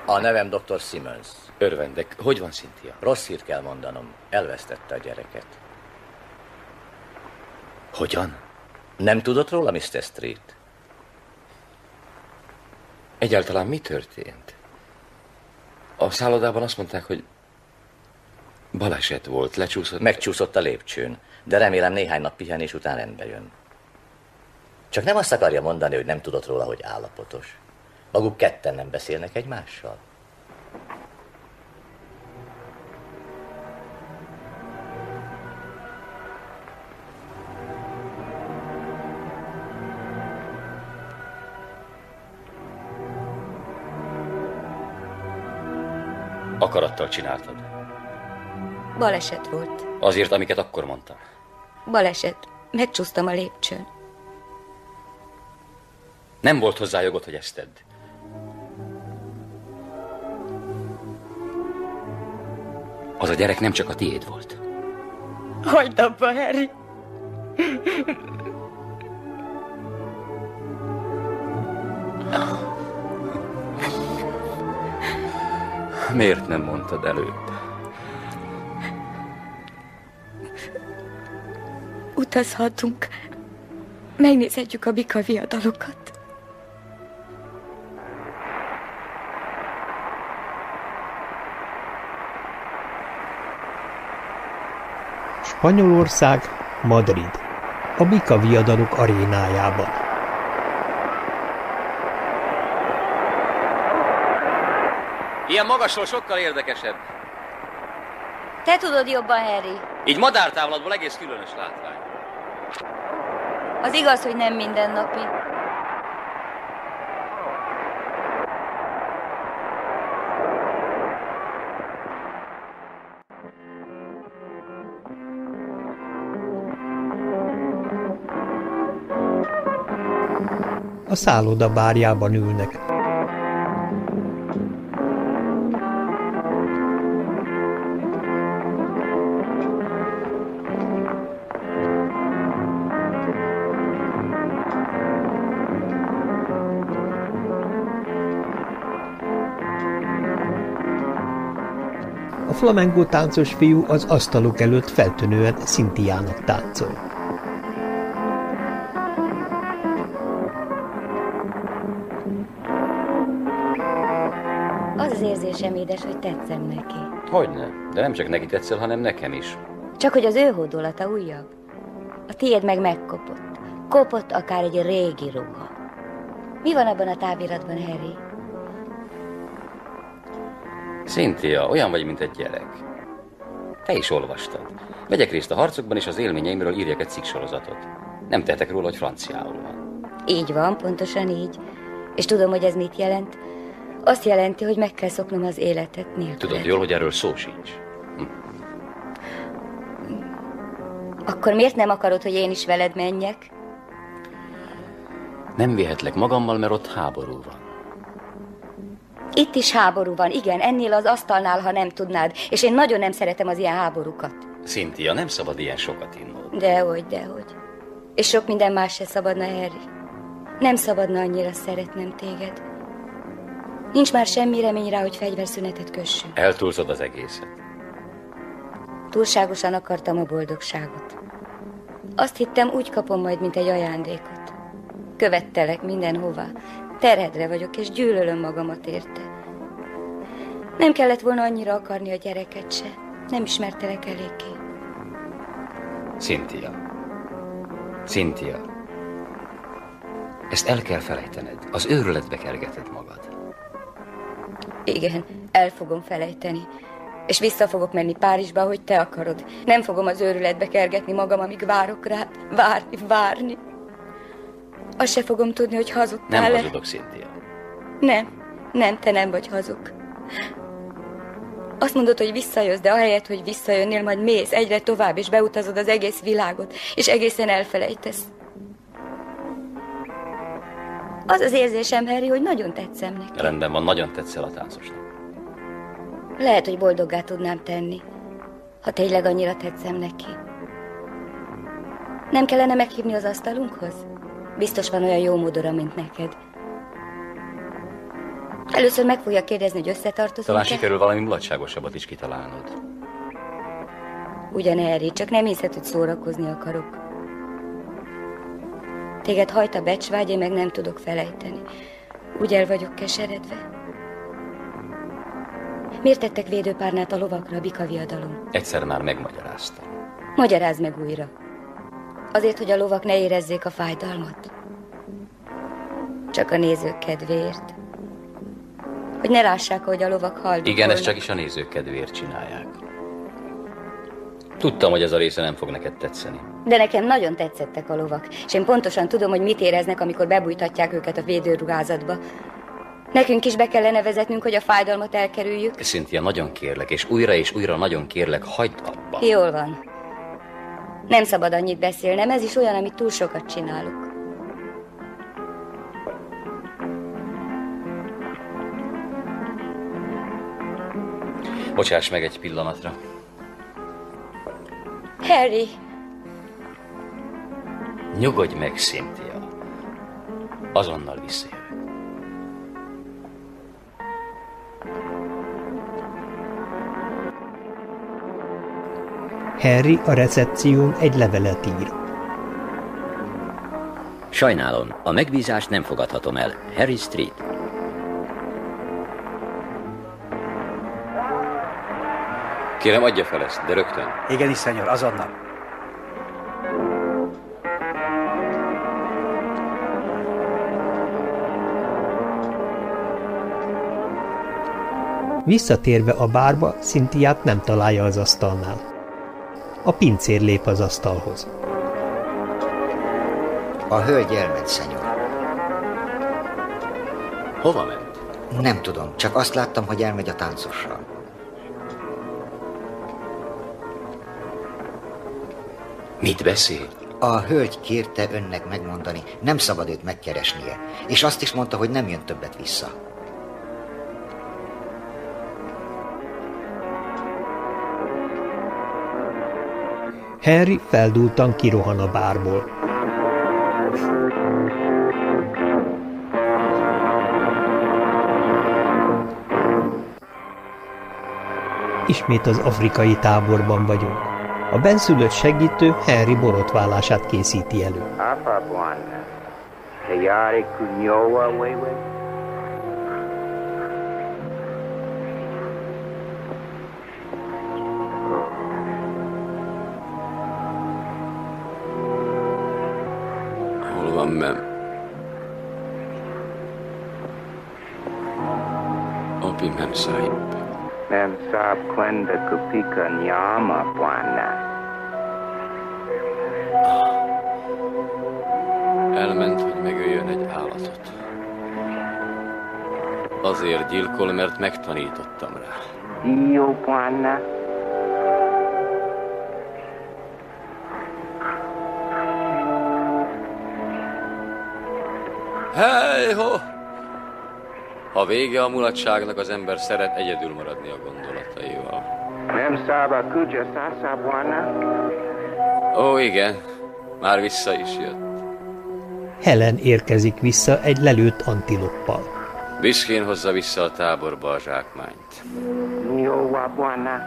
A nevem Dr. Simmons. Örvendek. Hogy van, Cynthia? Rossz hírt kell mondanom. Elvesztette a gyereket. Hogyan? Nem tudott róla, Mr. Street? Egyáltalán mi történt? A szállodában azt mondták, hogy baleset volt, lecsúszott. Megcsúszott a lépcsőn, de remélem néhány nap pihenés után rendbe jön. Csak nem azt akarja mondani, hogy nem tudott róla, hogy állapotos. Maguk ketten nem beszélnek egymással. Akarattal csináltad. Baleset volt. Azért, amiket akkor mondtam. Baleset. Megcsúsztam a lépcsőn. Nem volt hozzá jogod, hogy ezt tedd. Az a gyerek nem csak a tiéd volt. Hagyd abba, Harry. Miért nem mondtad előbb? Utazhatunk. Megnézhetjük a bika viadalokat. Spanyolország, Madrid. A Bika viadalok arénájában. Ilyen magasról sokkal érdekesebb. Te tudod jobban, Harry. Így madártávlatból egész különös látvány. Az igaz, hogy nem mindennapi. A szálloda bárjában ülnek. A flamengo táncos fiú az asztalok előtt feltűnően Szintiának táncol. Az az érzésem, édes, hogy tetszem neki. Hogyne, de nem csak neki tetszel, hanem nekem is. Csak hogy az ő hódolata újabb. A tiéd meg megkopott. Kopott akár egy régi ruha. Mi van abban a táviratban, Harry? Cynthia, olyan vagy, mint egy gyerek. Te is olvastad. Vegyek részt a harcokban, és az élményeimről írjak egy cikksorozatot. Nem tehetek róla, hogy franciául van. Így van, pontosan így. És tudom, hogy ez mit jelent. Azt jelenti, hogy meg kell szoknom az életet nélkül. Tudod jól, hogy erről szó sincs. Akkor miért nem akarod, hogy én is veled menjek? Nem vihetlek magammal, mert ott háború van. Itt is háború van, igen, ennél az asztalnál, ha nem tudnád. És én nagyon nem szeretem az ilyen háborúkat. Cynthia, nem szabad ilyen sokat innod. Dehogy, dehogy. És sok minden más se szabadna, Harry. Nem szabadna annyira szeretnem téged. Nincs már semmi remény rá, hogy fegyverszünetet kössünk. Eltúlzod az egészet. Túlságosan akartam a boldogságot. Azt hittem, úgy kapom majd, mint egy ajándékot. Követtelek mindenhová. Terhedre vagyok, és gyűlölöm magamat érte. Nem kellett volna annyira akarni a gyereket se. Nem ismertelek eléggé. Cynthia. Cynthia. Ezt el kell felejtened. Az őrületbe kergeted magad. Igen, el fogom felejteni. És vissza fogok menni Párizsba, hogy te akarod. Nem fogom az őrületbe kergetni magam, amíg várok rá. Várni, várni. Azt se fogom tudni, hogy hazudtál Nem -e. hazudok, Cynthia. Nem, nem, te nem vagy hazug. Azt mondod, hogy visszajössz, de ahelyett, hogy visszajönnél, majd mész egyre tovább, és beutazod az egész világot, és egészen elfelejtesz. Az az érzésem, Harry, hogy nagyon tetszem neki. Rendben van, nagyon tetszel a táncosnak. Lehet, hogy boldoggá tudnám tenni, ha tényleg annyira tetszem neki. Nem kellene meghívni az asztalunkhoz? Biztos van olyan jó módora, mint neked. Először meg fogja kérdezni, hogy összetartozunk Talán sikerül valami mulatságosabbat is kitalálnod. Ugyan Harry, csak nem hiszed, hogy szórakozni akarok. Téged hajt a becsvágy, én meg nem tudok felejteni. Úgy el vagyok keseredve. Miért tettek védőpárnát a lovakra a bikaviadalon? Egyszer már megmagyaráztam. Magyarázd meg újra. Azért, hogy a lovak ne érezzék a fájdalmat. Csak a nézők kedvéért. Hogy ne lássák, hogy a lovak halnak. Igen, ezt csak is a nézők kedvéért csinálják. Tudtam, hogy ez a része nem fog neked tetszeni. De nekem nagyon tetszettek a lovak, és én pontosan tudom, hogy mit éreznek, amikor bebújtatják őket a védőruházatba. Nekünk is be kellene vezetnünk, hogy a fájdalmat elkerüljük. Cynthia, nagyon kérlek, és újra és újra nagyon kérlek, hagyd abba. Jól van. Nem szabad annyit beszélnem, ez is olyan, amit túl sokat csinálok. Bocsáss meg egy pillanatra. Harry, Nyugodj meg, Cynthia. Azonnal visszajövök. Harry a recepción egy levelet ír. Sajnálom, a megbízást nem fogadhatom el. Harry Street. Kérem, adja fel ezt, de rögtön. Igen, szenyor, azonnal. Visszatérve a bárba, Szintiát nem találja az asztalnál. A pincér lép az asztalhoz. A hölgy elment, szenyor. Hova ment? Nem tudom, csak azt láttam, hogy elmegy a táncossal. Mit beszél? A hölgy kérte önnek megmondani, nem szabad őt megkeresnie, és azt is mondta, hogy nem jön többet vissza. Harry feldúltan kirohan a bárból. Ismét az afrikai táborban vagyunk. A benszülött segítő Harry borotválását készíti elő. Apa Saab kwenda kupika nyama bwana. Elment, hogy megöljön egy állatot. Azért gyilkol, mert megtanítottam rá. Dio bwana. Hely, ho! Ha vége a mulatságnak, az ember szeret egyedül maradni a gondolataival. Saab akuja sasa bwana. Ó, igen, már vissza is jött. Helen érkezik vissza egy lelőtt antiloppal. Büszkén hozza vissza a táborba a zsákmányt. Bwana.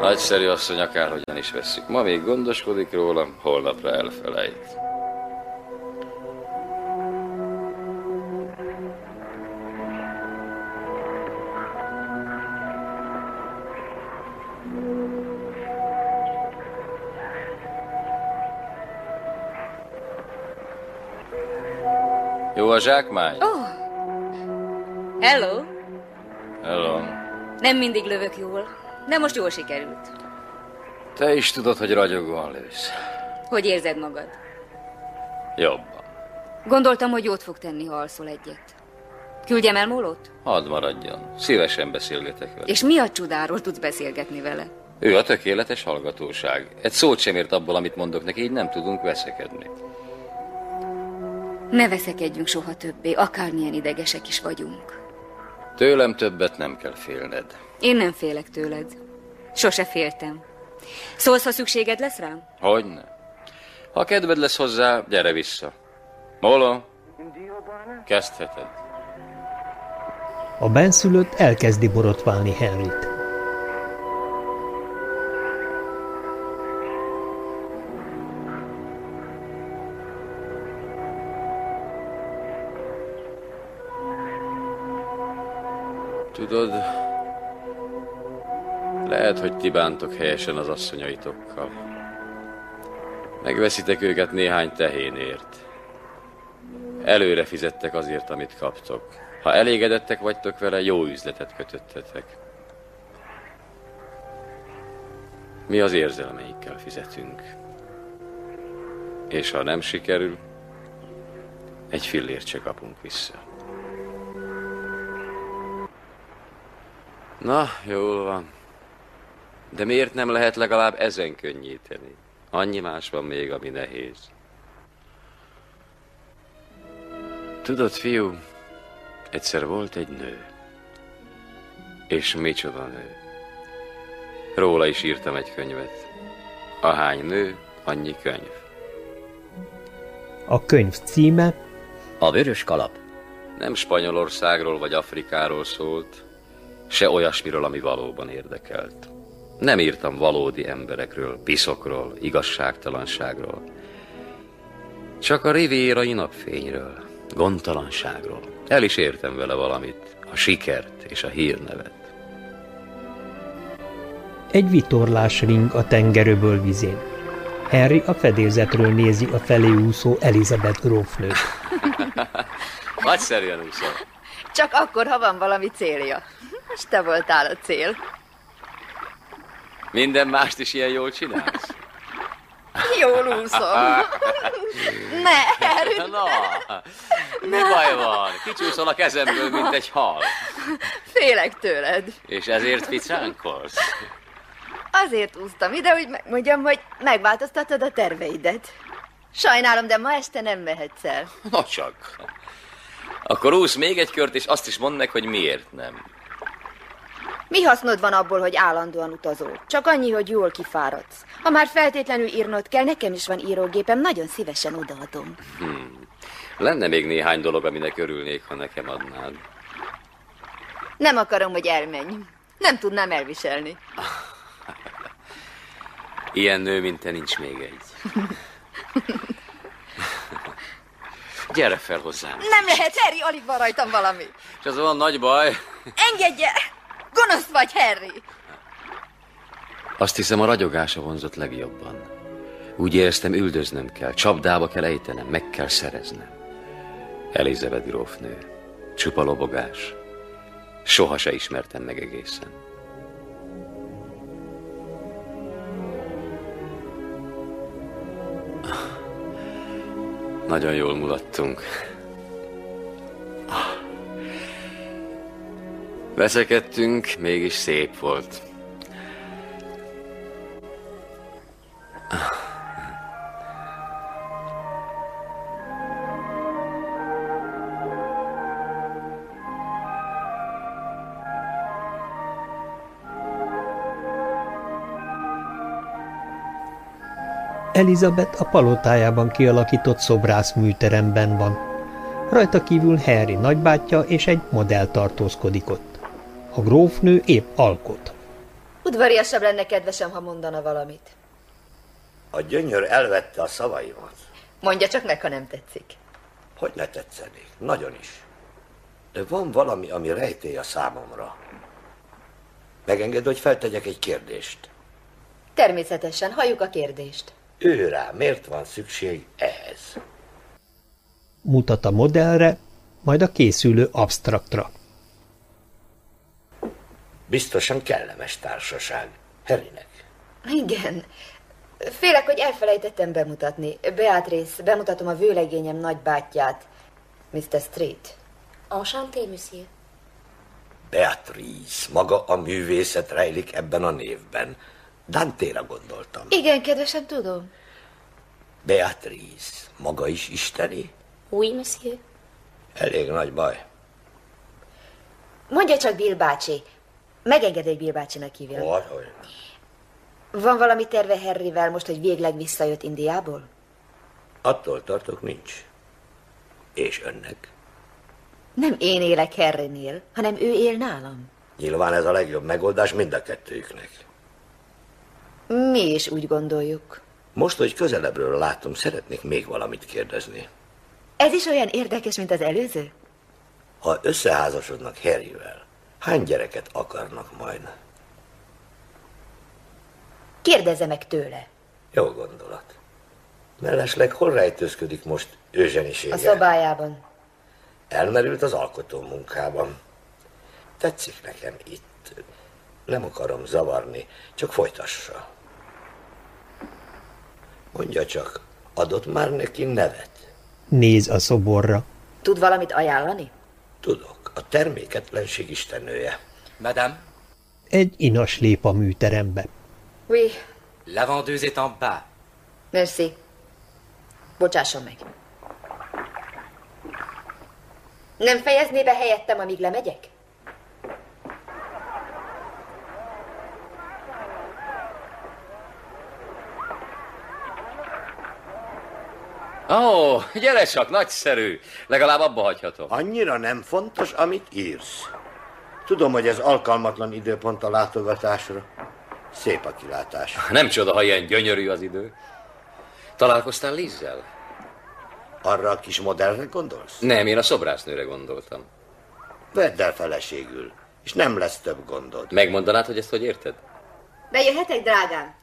Nagyszerű asszony, akárhogyan is vesszük. Ma még gondoskodik rólam, holnapra elfelejt. Zsákmány? Oh. Hello. Hello. Nem mindig lövök jól, de most jól sikerült. Te is tudod, hogy ragyogóan lősz. Hogy érzed magad? Jobban. Gondoltam, hogy jót fog tenni, ha alszol egyet. Küldjem el Molót? Hadd maradjon. Szívesen beszélgetek vele. És mi a csodáról tudsz beszélgetni vele? Ő a tökéletes hallgatóság. Egy szót sem ért abból, amit mondok neki, így nem tudunk veszekedni. Ne veszekedjünk soha többé, akármilyen idegesek is vagyunk. Tőlem többet nem kell félned. Én nem félek tőled. Sose féltem. Szólsz, ha szükséged lesz rám? Hogyne? Ha kedved lesz hozzá, gyere vissza. Molo, kezdheted. A benszülött elkezdi borotválni Henryt. Tudod, lehet, hogy ti bántok helyesen az asszonyaitokkal. Megveszitek őket néhány tehénért. Előre fizettek azért, amit kaptok. Ha elégedettek vagytok vele, jó üzletet kötöttetek. Mi az érzelmeikkel fizetünk. És ha nem sikerül, egy fillért se kapunk vissza. Na, jól van. De miért nem lehet legalább ezen könnyíteni? Annyi más van még, ami nehéz. Tudod, fiú, egyszer volt egy nő. És micsoda nő. Róla is írtam egy könyvet. Ahány nő, annyi könyv. A könyv címe A vörös kalap. Nem Spanyolországról vagy Afrikáról szólt, se olyasmiről, ami valóban érdekelt. Nem írtam valódi emberekről, piszokról, igazságtalanságról. Csak a rivérai napfényről, gondtalanságról. El is értem vele valamit, a sikert és a hírnevet. Egy vitorlás ring a tengerőből vizén. Harry a fedélzetről nézi a felé úszó Elizabeth grófnőt. Nagyszerűen úszol. Csak akkor, ha van valami célja. És te voltál a cél. Minden mást is ilyen jól csinálsz? Jól úszom. ne, Harry, Na, mi baj van? Kicsúszol a kezemből, mint egy hal. Félek tőled. És ezért ficánkolsz? Azért úsztam ide, hogy megmondjam, hogy megváltoztatod a terveidet. Sajnálom, de ma este nem mehetsz el. Na csak. Akkor úsz még egy kört, és azt is mondd meg, hogy miért nem. Mi hasznod van abból, hogy állandóan utazol? Csak annyi, hogy jól kifáradsz. Ha már feltétlenül írnod kell, nekem is van írógépem, nagyon szívesen odaadom. Hmm. Lenne még néhány dolog, aminek örülnék, ha nekem adnád. Nem akarom, hogy elmenj. Nem tudnám elviselni. Ilyen nő, mint te, nincs még egy. Gyere fel hozzám. Nem lehet, Harry, alig van rajtam valami. És az olyan nagy baj. Engedje! Gonosz vagy, Harry! Azt hiszem, a ragyogása vonzott legjobban. Úgy éreztem, üldöznöm kell, csapdába kell ejtenem, meg kell szereznem. Elizabeth grófnő, csupa lobogás. Soha se ismertem meg egészen. Nagyon jól mulattunk. Veszekedtünk, mégis szép volt. Elizabeth a palotájában kialakított szobrász műteremben van. Rajta kívül Harry nagybátyja és egy modell tartózkodik ott. A grófnő épp alkot. Udvariasabb lenne kedvesem, ha mondana valamit. A gyönyör elvette a szavaimat. Mondja csak meg, ha nem tetszik. Hogy ne tetszenék? Nagyon is. De van valami, ami rejtély a számomra. Megenged, hogy feltegyek egy kérdést. Természetesen, halljuk a kérdést. Ő rá miért van szükség ehhez? Mutat a modellre, majd a készülő abstraktra. Biztosan kellemes társaság. Harrynek. Igen. Félek, hogy elfelejtettem bemutatni. Beatrice, bemutatom a vőlegényem nagybátyját, Mr. Street. Enchanté, monsieur. Beatrice, maga a művészet rejlik ebben a névben. Dantéra gondoltam. Igen, kedvesem, tudom. Beatrice, maga is isteni? Oui, monsieur. Elég nagy baj. Mondja csak Bill bácsi. Megenged, hogy Bill bácsinak hívjam. Hogy. Van valami terve Harryvel most, hogy végleg visszajött Indiából? Attól tartok, nincs. És önnek? Nem én élek Harrynél, hanem ő él nálam. Nyilván ez a legjobb megoldás mind a kettőjüknek. Mi is úgy gondoljuk. Most, hogy közelebbről látom, szeretnék még valamit kérdezni. Ez is olyan érdekes, mint az előző? Ha összeházasodnak Harryvel, hány gyereket akarnak majd? Kérdezze meg tőle. Jó gondolat. Mellesleg hol rejtőzködik most ő zsenisége? A szobájában. Elmerült az alkotó munkában. Tetszik nekem itt. Nem akarom zavarni, csak folytassa. Mondja csak, adott már neki nevet? Néz a szoborra. Tud valamit ajánlani? Tudok, a terméketlenség istennője. Madame, Egy inas lép a műterembe. Oui, la vendeuse est en bas. merci. Bocsásson meg. Nem fejezné be helyettem, amíg lemegyek? Ó, oh, gyere csak, nagyszerű. Legalább abba hagyhatom. Annyira nem fontos, amit írsz. Tudom, hogy ez alkalmatlan időpont a látogatásra. Szép a kilátás. Nem csoda, ha ilyen gyönyörű az idő. Találkoztál Lizzel? Arra a kis modellre gondolsz? Nem, én a szobrásznőre gondoltam. Vedd el feleségül, és nem lesz több gondod. Megmondanád, hogy ezt hogy érted? Bejöhetek, drágám?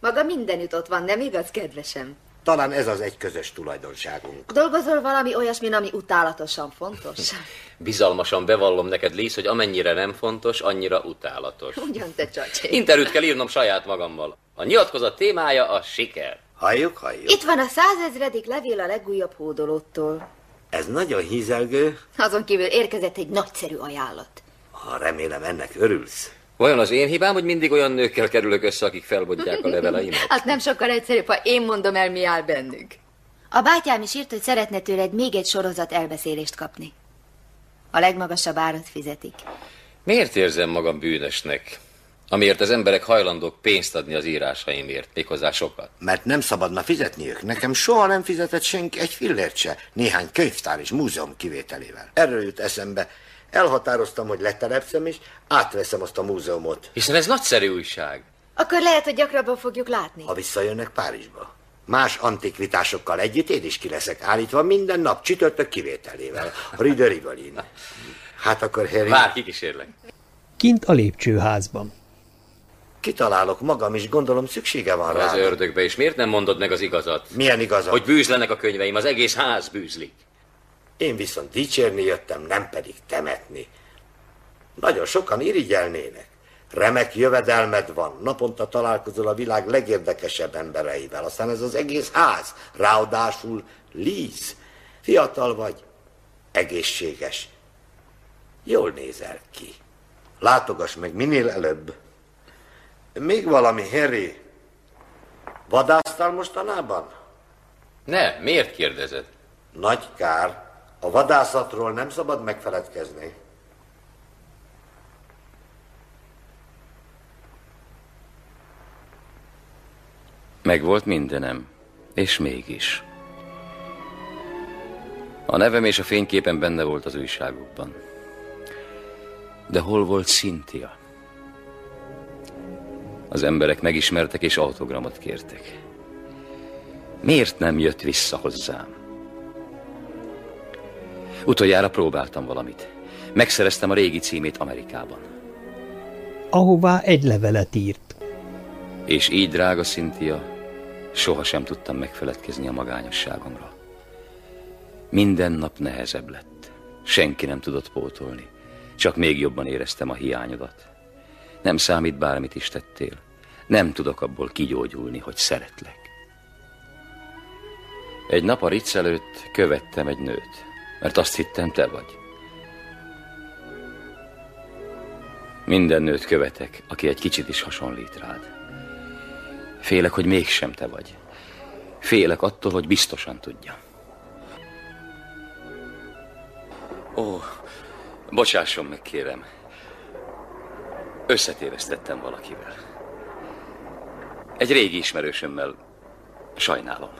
Maga mindenütt ott van, nem igaz, kedvesem? Talán ez az egy közös tulajdonságunk. Dolgozol valami olyasmin, ami utálatosan fontos? Bizalmasan bevallom neked, Liz, hogy amennyire nem fontos, annyira utálatos. Ugyan te csacsék. Interjút kell írnom saját magammal. A nyilatkozat témája a siker. Halljuk, halljuk. Itt van a százezredik levél a legújabb hódolóttól. Ez nagyon hízelgő. Azon kívül érkezett egy nagyszerű ajánlat. Ha remélem ennek örülsz. Vajon az én hibám, hogy mindig olyan nőkkel kerülök össze, akik felbontják a leveleimet? Hát nem sokkal egyszerűbb, ha én mondom el, mi áll bennük. A bátyám is írt, hogy szeretne tőled még egy sorozat elbeszélést kapni. A legmagasabb árat fizetik. Miért érzem magam bűnösnek? Amiért az emberek hajlandók pénzt adni az írásaimért, méghozzá sokat. Mert nem szabadna fizetniük. Nekem soha nem fizetett senki egy fillért se, néhány könyvtár és múzeum kivételével. Erről jut eszembe. Elhatároztam, hogy letelepszem, és átveszem azt a múzeumot. Hiszen ez nagyszerű újság. Akkor lehet, hogy gyakrabban fogjuk látni. Ha visszajönnek Párizsba. Más antikvitásokkal együtt én is ki leszek állítva minden nap, csütörtök kivételével. De Rivoli-n. Hát akkor, Harry... Vár, kikísérlek. Kint a lépcsőházban. Kitalálok magam is, gondolom szüksége van rá. Az ördögbe, és miért nem mondod meg az igazat? Milyen igazat? Hogy bűzlenek a könyveim, az egész ház bűzlik. Én viszont dicsérni jöttem, nem pedig temetni. Nagyon sokan irigyelnének. Remek jövedelmed van, naponta találkozol a világ legérdekesebb embereivel. Aztán ez az egész ház, ráadásul Liz. Fiatal vagy, egészséges. Jól nézel ki. Látogass meg minél előbb. Még valami, Harry. Vadásztál mostanában? Ne, miért kérdezed? Nagy kár. A vadászatról nem szabad megfeledkezni. Megvolt mindenem, és mégis. A nevem és a fényképen benne volt az újságokban. De hol volt Cynthia? Az emberek megismertek és autogramot kértek. Miért nem jött vissza hozzám? Utoljára próbáltam valamit. Megszereztem a régi címét Amerikában. Ahová egy levelet írt. És így, drága Cynthia, sohasem tudtam megfeledkezni a magányosságomra. Minden nap nehezebb lett. Senki nem tudott pótolni. Csak még jobban éreztem a hiányodat. Nem számít bármit is tettél. Nem tudok abból kigyógyulni, hogy szeretlek. Egy nap a Ritz előtt követtem egy nőt, mert azt hittem, te vagy. Minden nőt követek, aki egy kicsit is hasonlít rád. Félek, hogy mégsem te vagy. Félek attól, hogy biztosan tudja. Ó, bocsásson meg, kérem. Összetévesztettem valakivel. Egy régi ismerősömmel. Sajnálom.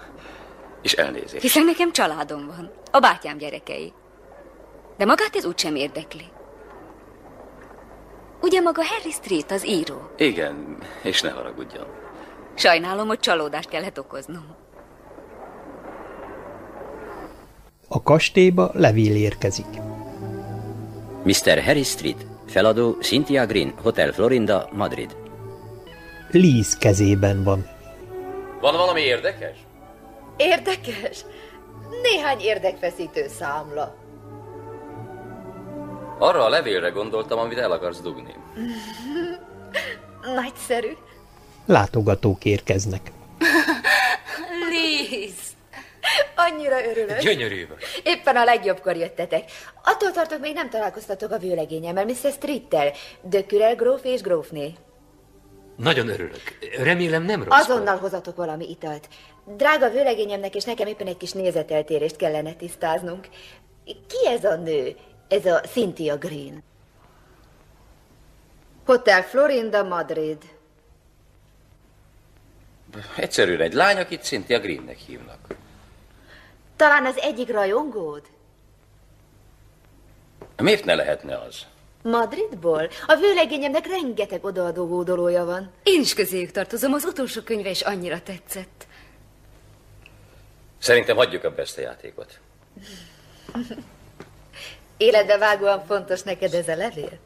És elnézést. Hiszen nekem családom van. A bátyám gyerekei. De magát ez úgysem érdekli. Ugye maga Harry Street az író? Igen, és ne haragudjon. Sajnálom, hogy csalódást kellett okoznom. A kastélyba levél érkezik. Mr. Harry Street, feladó Cynthia Green, Hotel Florinda, Madrid. Liz kezében van. Van valami érdekes? Érdekes? Néhány érdekfeszítő számla. Arra a levélre gondoltam, amit el akarsz dugni. Nagyszerű. Látogatók érkeznek. Liz! Annyira örülök. Gyönyörű vagy. Éppen a legjobbkor jöttetek. Attól tartok, még nem találkoztatok a vőlegényemmel, Mr. Streettel, Dökürel gróf és grófné. Nagyon örülök. Remélem nem rossz. Azonnal hozatok valami italt. Drága vőlegényemnek és nekem éppen egy kis nézeteltérést kellene tisztáznunk. Ki ez a nő? Ez a Cynthia Green. Hotel Florinda, Madrid. Egyszerűen egy lány, akit Cynthia Greennek hívnak. Talán az egyik rajongód? Miért ne lehetne az? Madridból? A vőlegényemnek rengeteg odaadó hódolója van. Én is közéjük tartozom, az utolsó könyve is annyira tetszett. Szerintem hagyjuk abba ezt a játékot. Életbe vágóan fontos neked ez a levél?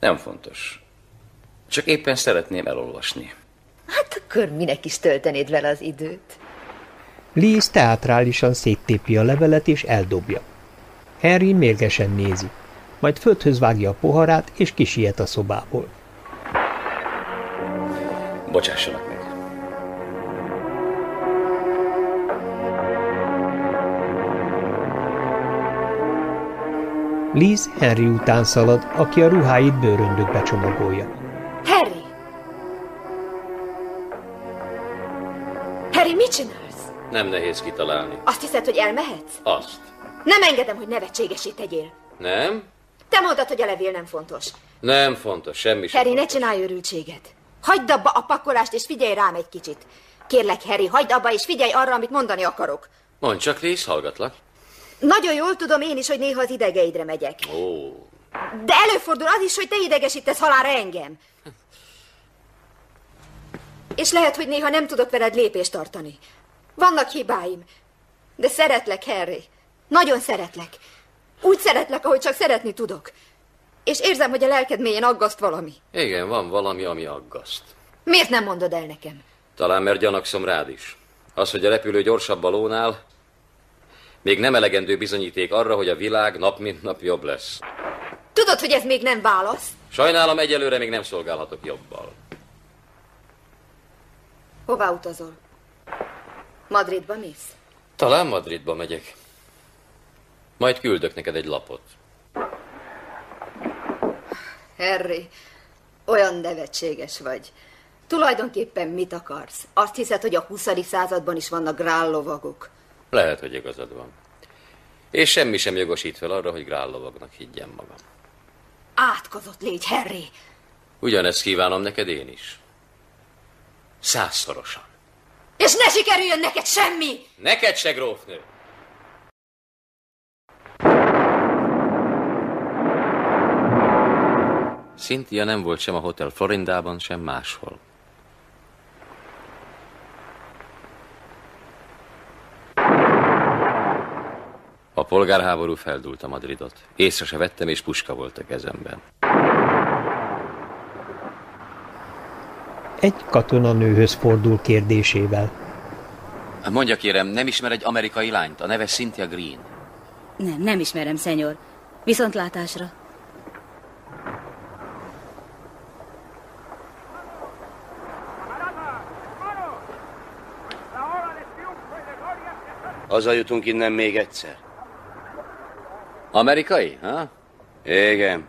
Nem fontos. Csak éppen szeretném elolvasni. Hát akkor minek is töltenéd vele az időt? Liz teátrálisan széttépi a levelet és eldobja. Harry mérgesen nézi, majd földhöz vágja a poharát és kisiet a szobából. Bocsássanak meg. Liz Henry után szalad, aki a ruháit bőröndökbe csomagolja. Harry! Harry, mit csinálsz? Nem nehéz kitalálni. Azt hiszed, hogy elmehetsz? Azt. Nem engedem, hogy nevetségesé tegyél. Nem? Te mondtad, hogy a levél nem fontos. Nem fontos, semmi sem. Harry, ne csinálj örültséget. Hagyd abba a pakolást, és figyelj rám egy kicsit. Kérlek, Harry, hagyd abba, és figyelj arra, amit mondani akarok. Mondd csak, Liz, hallgatlak. Nagyon jól tudom én is, hogy néha az idegeidre megyek. Ó, De előfordul az is, hogy te idegesítesz halára engem. És lehet, hogy néha nem tudok veled lépést tartani. Vannak hibáim. De szeretlek, Harry. Nagyon szeretlek. Úgy szeretlek, ahogy csak szeretni tudok. És érzem, hogy a lelked mélyen aggaszt valami. igen, van valami, ami aggaszt. Miért nem mondod el nekem? Talán mert gyanakszom rád is. Az, hogy a repülő gyorsabb a lónál, még nem elegendő bizonyíték arra, hogy a világ nap mint nap jobb lesz. Tudod, hogy ez még nem válasz? Sajnálom, egyelőre még nem szolgálhatok jobbal. Hová utazol? Madridba mész? Talán Madridba megyek. Majd küldök neked egy lapot. Harry, olyan nevetséges vagy. Tulajdonképpen mit akarsz? Azt hiszed, hogy a 20. században is vannak grállovagok? Lehet, hogy igazad van. És semmi sem jogosít fel arra, hogy grállovagnak higgyem magam. Átkozott légy, Harry! Ugyanezt kívánom neked én is. Százszorosan. És ne sikerüljön neked semmi! Neked se, grófnő! Cynthia nem volt sem a Hotel Florindában, sem máshol. A polgárháború feldúlt a Madridot. Észre se vettem, és puska volt a kezemben. Egy katonanőhöz fordul kérdésével. Mondja kérem, nem ismer egy amerikai lányt? A neve Cynthia Green. Nem, nem ismerem, szenyor. Viszontlátásra. Hazajutunk innen még egyszer. Amerikai, ha? Igen.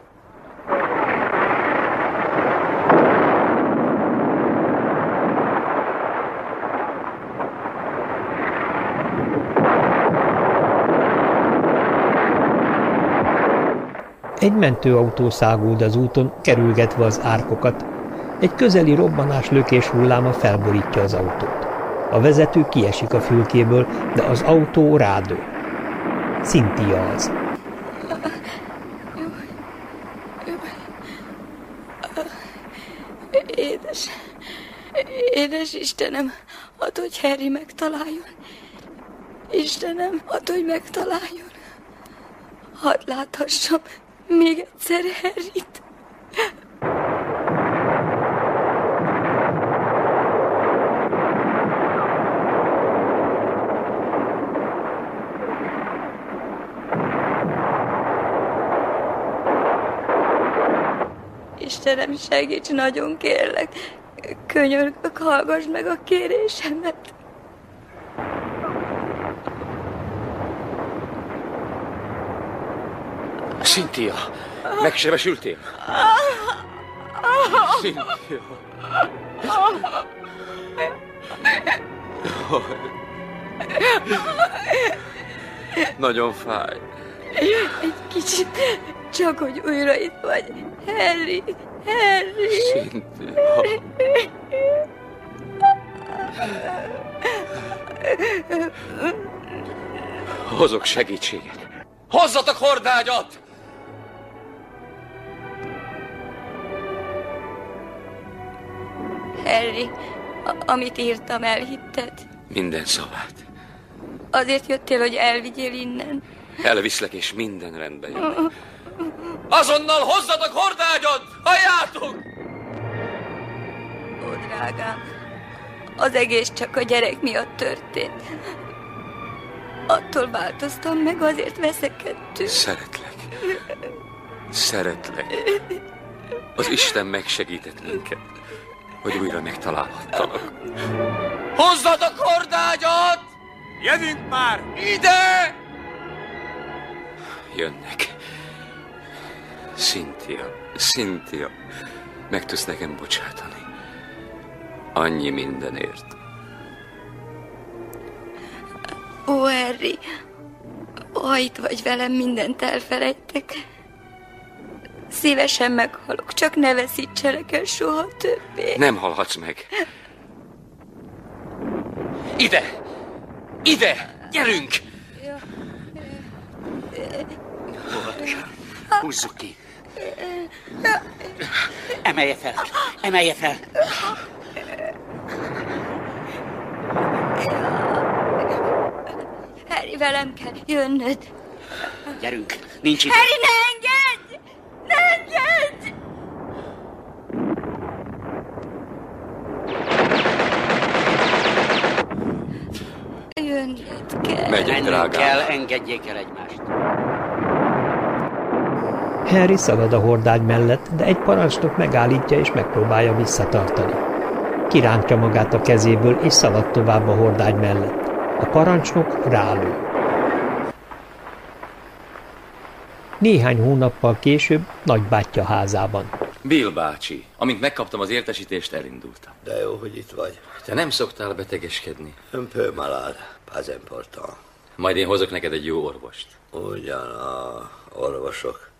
Egy mentőautó száguld az úton, kerülgetve az árkokat. Egy közeli robbanás lökés hulláma felborítja az autót. A vezető kiesik a fülkéből, de az autó rádő. Cynthia az. Édes, édes Istenem, add, hogy Harry megtaláljon. Istenem, add, hogy megtaláljon. Hadd láthassam még egyszer Harryt. Istenem, segíts, nagyon kérlek. Könyörgök, hallgass meg a kérésemet. Cynthia, megsebesültél? Cynthia. Nagyon fáj. Egy kicsit, csak hogy újra itt vagy. Harry, Şimdi Hozok segítséget. Hozzatok hordágyat! Harry, amit írtam, elhitted? Minden szavát. Azért jöttél, hogy elvigyél innen? Elviszlek, és minden rendben jön. Azonnal hozzatok hordágyat! Halljátok! Ó, drágám, az egész csak a gyerek miatt történt. Attól változtam meg, azért veszekedtünk. Szeretlek. Szeretlek. Az Isten megsegített minket, hogy újra megtalálhattalak. Hozzatok hordágyat! Jövünk már! Ide! Jönnek. Cynthia, Cynthia, meg tudsz nekem bocsátani. Annyi mindenért. Ó, Harry, ha itt vagy velem, mindent elfelejtek. Szívesen meghalok, csak ne veszítselek el soha többé. Nem halhatsz meg. Ide! Ide! Gyerünk! Húzzuk ki. Emelje fel. Emelje fel. Harry, velem kell jönnöd. Gyerünk. Nincs idő. Harry, ne engedj! Ne engedj! Jönnöd kell. Megyek, Mennünk drágám. kell, engedjék el egymást. Harry szalad a hordágy mellett, de egy parancsnok megállítja és megpróbálja visszatartani. Kirántja magát a kezéből, és szalad tovább a hordágy mellett. A parancsnok rálő. Néhány hónappal később nagybátyja házában. Bill bácsi, amint megkaptam az értesítést, elindultam. De jó, hogy itt vagy. Te nem szoktál betegeskedni. Un peu malade, pas important. Majd én hozok neked egy jó orvost. Ugyan a orvosok.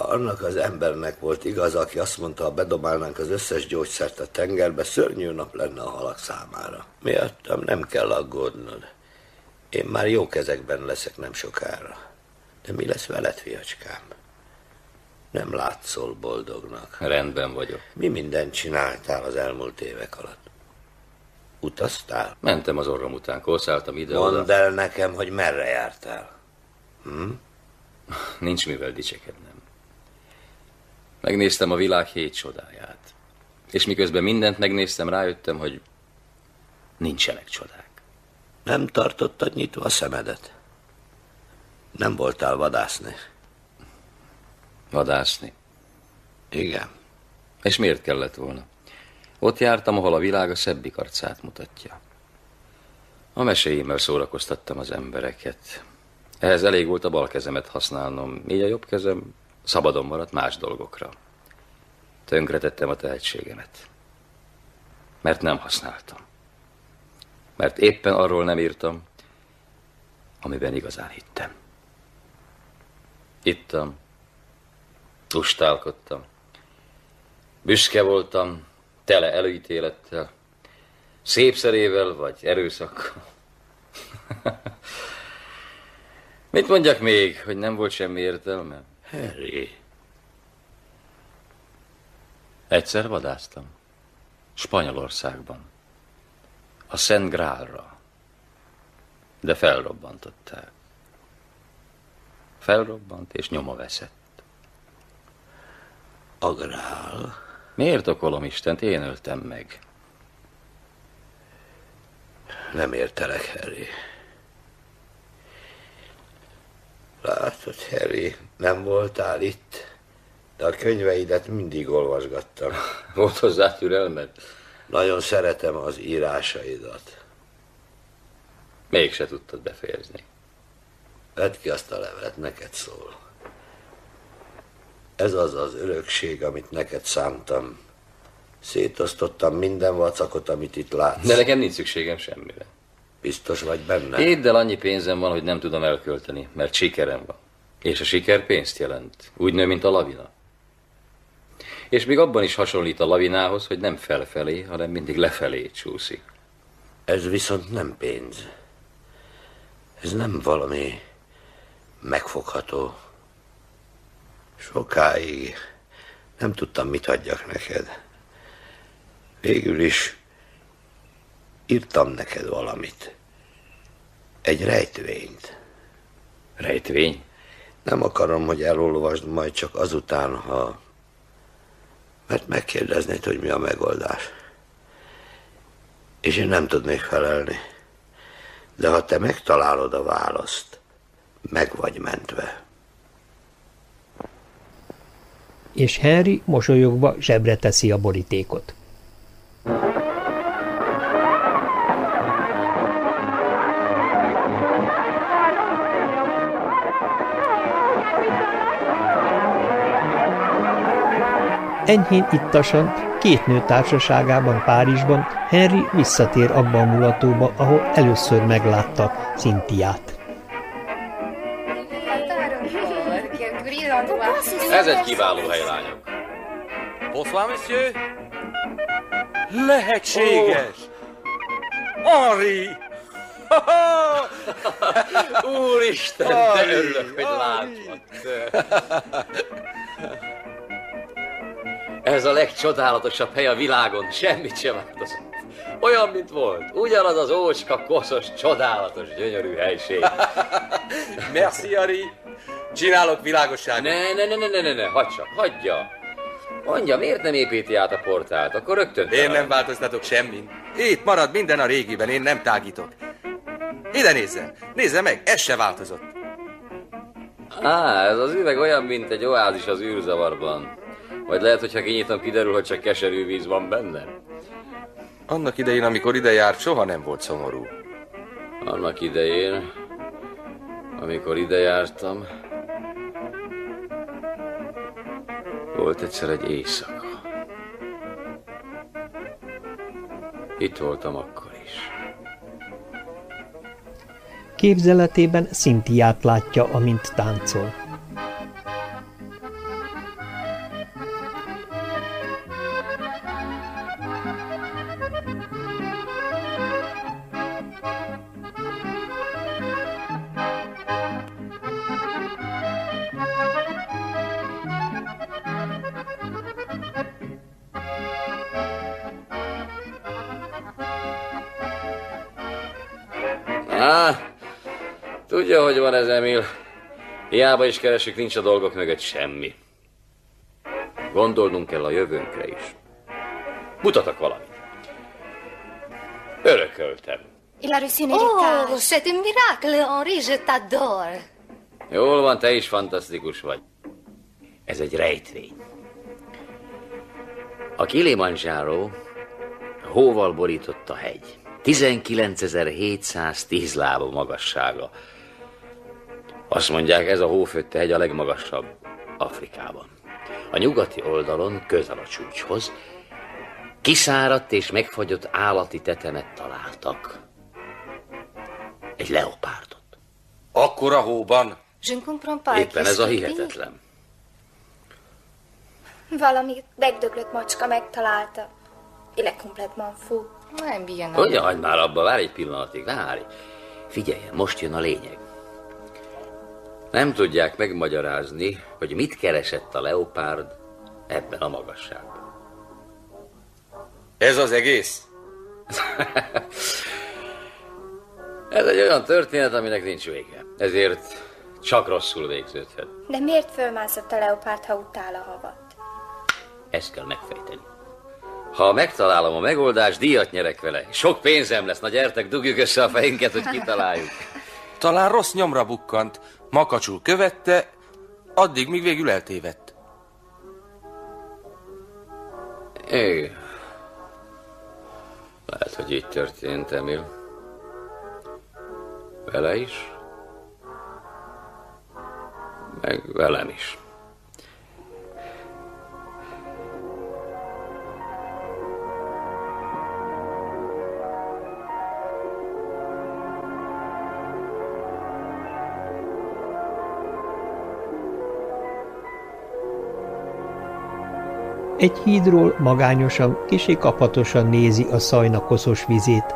Annak az embernek volt igaz, aki azt mondta, ha bedobálnánk az összes gyógyszert a tengerbe, szörnyű nap lenne a halak számára. Miattam nem kell aggódnod. Én már jó kezekben leszek nem sokára. De mi lesz veled, fiacskám? Nem látszol boldognak. Rendben vagyok. Mi mindent csináltál az elmúlt évek alatt? Utaztál? Mentem az orrom után, korszáltam ide Mondd el nekem, hogy merre jártál. Hm? Nincs mivel dicsekednem. Megnéztem a világ hét csodáját. És miközben mindent megnéztem, rájöttem, hogy nincsenek csodák. Nem tartottad nyitva a szemedet? Nem voltál vadászni? Vadászni? Igen. És miért kellett volna? Ott jártam, ahol a világ a szebbik arcát mutatja. A meséimmel szórakoztattam az embereket. Ehhez elég volt a bal kezemet használnom, így a jobb kezem szabadon maradt más dolgokra. Tönkretettem a tehetségemet. Mert nem használtam. Mert éppen arról nem írtam, amiben igazán hittem. Ittam, lustálkodtam, büszke voltam, tele előítélettel, szépszerével vagy erőszakkal. Mit mondjak még, hogy nem volt semmi értelme? Harry. Egyszer vadáztam. Spanyolországban. A Szent Grálra. De felrobbantották. Felrobbant és nyoma veszett. A Grál? Miért okolom Istent? Én öltem meg. Nem értelek, Harry. Látod, Harry, nem voltál itt, de a könyveidet mindig olvasgattam. Volt hozzá türelmed? Nagyon szeretem az írásaidat. Mégse tudtad befejezni. Vedd ki azt a levelet, neked szól. Ez az az örökség, amit neked szántam. Szétosztottam minden vacakot, amit itt látsz. De nekem nincs szükségem semmire. Biztos vagy benne? Hétdel annyi pénzem van, hogy nem tudom elkölteni, mert sikerem van. És a siker pénzt jelent. Úgy nő, mint a lavina. És még abban is hasonlít a lavinához, hogy nem felfelé, hanem mindig lefelé csúszik. Ez viszont nem pénz. Ez nem valami megfogható. Sokáig nem tudtam, mit adjak neked. Végül is írtam neked valamit. Egy rejtvényt. Rejtvény? Nem akarom, hogy elolvasd majd csak azután, ha... Mert megkérdeznéd, hogy mi a megoldás. És én nem tudnék felelni. De ha te megtalálod a választ, meg vagy mentve. És Henry mosolyogva zsebre teszi a borítékot. Enyhén ittasan, két nő társaságában Párizsban Henry visszatér abba a mulatóba, ahol először meglátta Szintiát. Ez egy kiváló hely, lányok. Bonsoir, monsieur. Lehetséges. Oh. Henri! Úristen, de örülök, hogy látlak. Ez a legcsodálatosabb hely a világon, semmit sem változott. Olyan, mint volt. Ugyanaz az ócska, koszos, csodálatos, gyönyörű helység. Merci, Ari. Csinálok világosságot. Ne, ne, ne, ne, ne, ne, ne, hagyd csak, hagyja. Mondja, miért nem építi át a portált? Akkor rögtön Én talán. nem változtatok semmin. Itt marad minden a régiben, én nem tágítok. Ide nézzen, nézze meg, ez se változott. Á, ez az üveg olyan, mint egy oázis az űrzavarban. Vagy lehet, hogy ha kinyitom, kiderül, hogy csak keserű víz van benne. Annak idején, amikor ide járt, soha nem volt szomorú. Annak idején, amikor ide jártam, volt egyszer egy éjszaka. Itt voltam akkor is. Képzeletében Szintiát látja, amint táncol. Van ez, Emil. Hiába is keresünk, nincs a dolgok mögött semmi. Gondolnunk kell a jövőnkre is. Mutatok valamit. Örököltem. Il a reçu un Oh, héritage. c'est un miracle, Henri, je t'adore. Jól van, te is fantasztikus vagy. Ez egy rejtvény. A Kilimanjaro hóval borított a hegy. 19.710 lába magassága. Azt mondják, ez a hófötte hegy a legmagasabb Afrikában. A nyugati oldalon, közel a csúcshoz, kiszáradt és megfagyott állati tetemet találtak. Egy leopárdot. Hóban? Ne comprends pas. Éppen ez a hihetetlen. Valami megdöglött macska megtalálta. Il est complètement fou. Nem bien. Hogy hagyd már abba, várj egy pillanatig, várj. Figyeljen, most jön a lényeg. Nem tudják megmagyarázni, hogy mit keresett a leopárd ebben a magasságban. Ez az egész? Ez egy olyan történet, aminek nincs vége. Ezért csak rosszul végződhet. De miért fölmászott a leopárd, ha utál a havat? Ezt kell megfejteni. Ha megtalálom a megoldást, díjat nyerek vele. Sok pénzem lesz. Na gyertek, dugjuk össze a fejünket, hogy kitaláljuk. Talán rossz nyomra bukkant, makacsul követte, addig, míg végül eltévedt. Igen. Lehet, hogy így történt, Emil. Vele is, meg velem is. Egy hídról magányosan, kisé kapatosan nézi a szajna koszos vizét.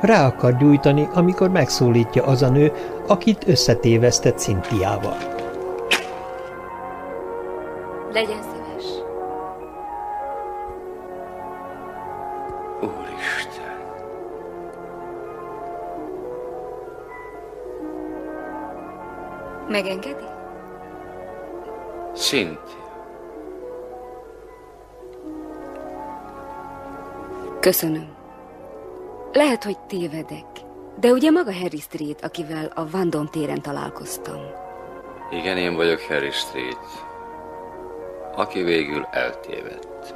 Rá akar gyújtani, amikor megszólítja az a nő, akit összetévesztett Szintiával. Legyen szíves. Úristen! Megengedi? Szint. Köszönöm. Lehet, hogy tévedek, de ugye maga Harry Street, akivel a Vandom téren találkoztam. Igen, én vagyok Harry Street, aki végül eltévedt.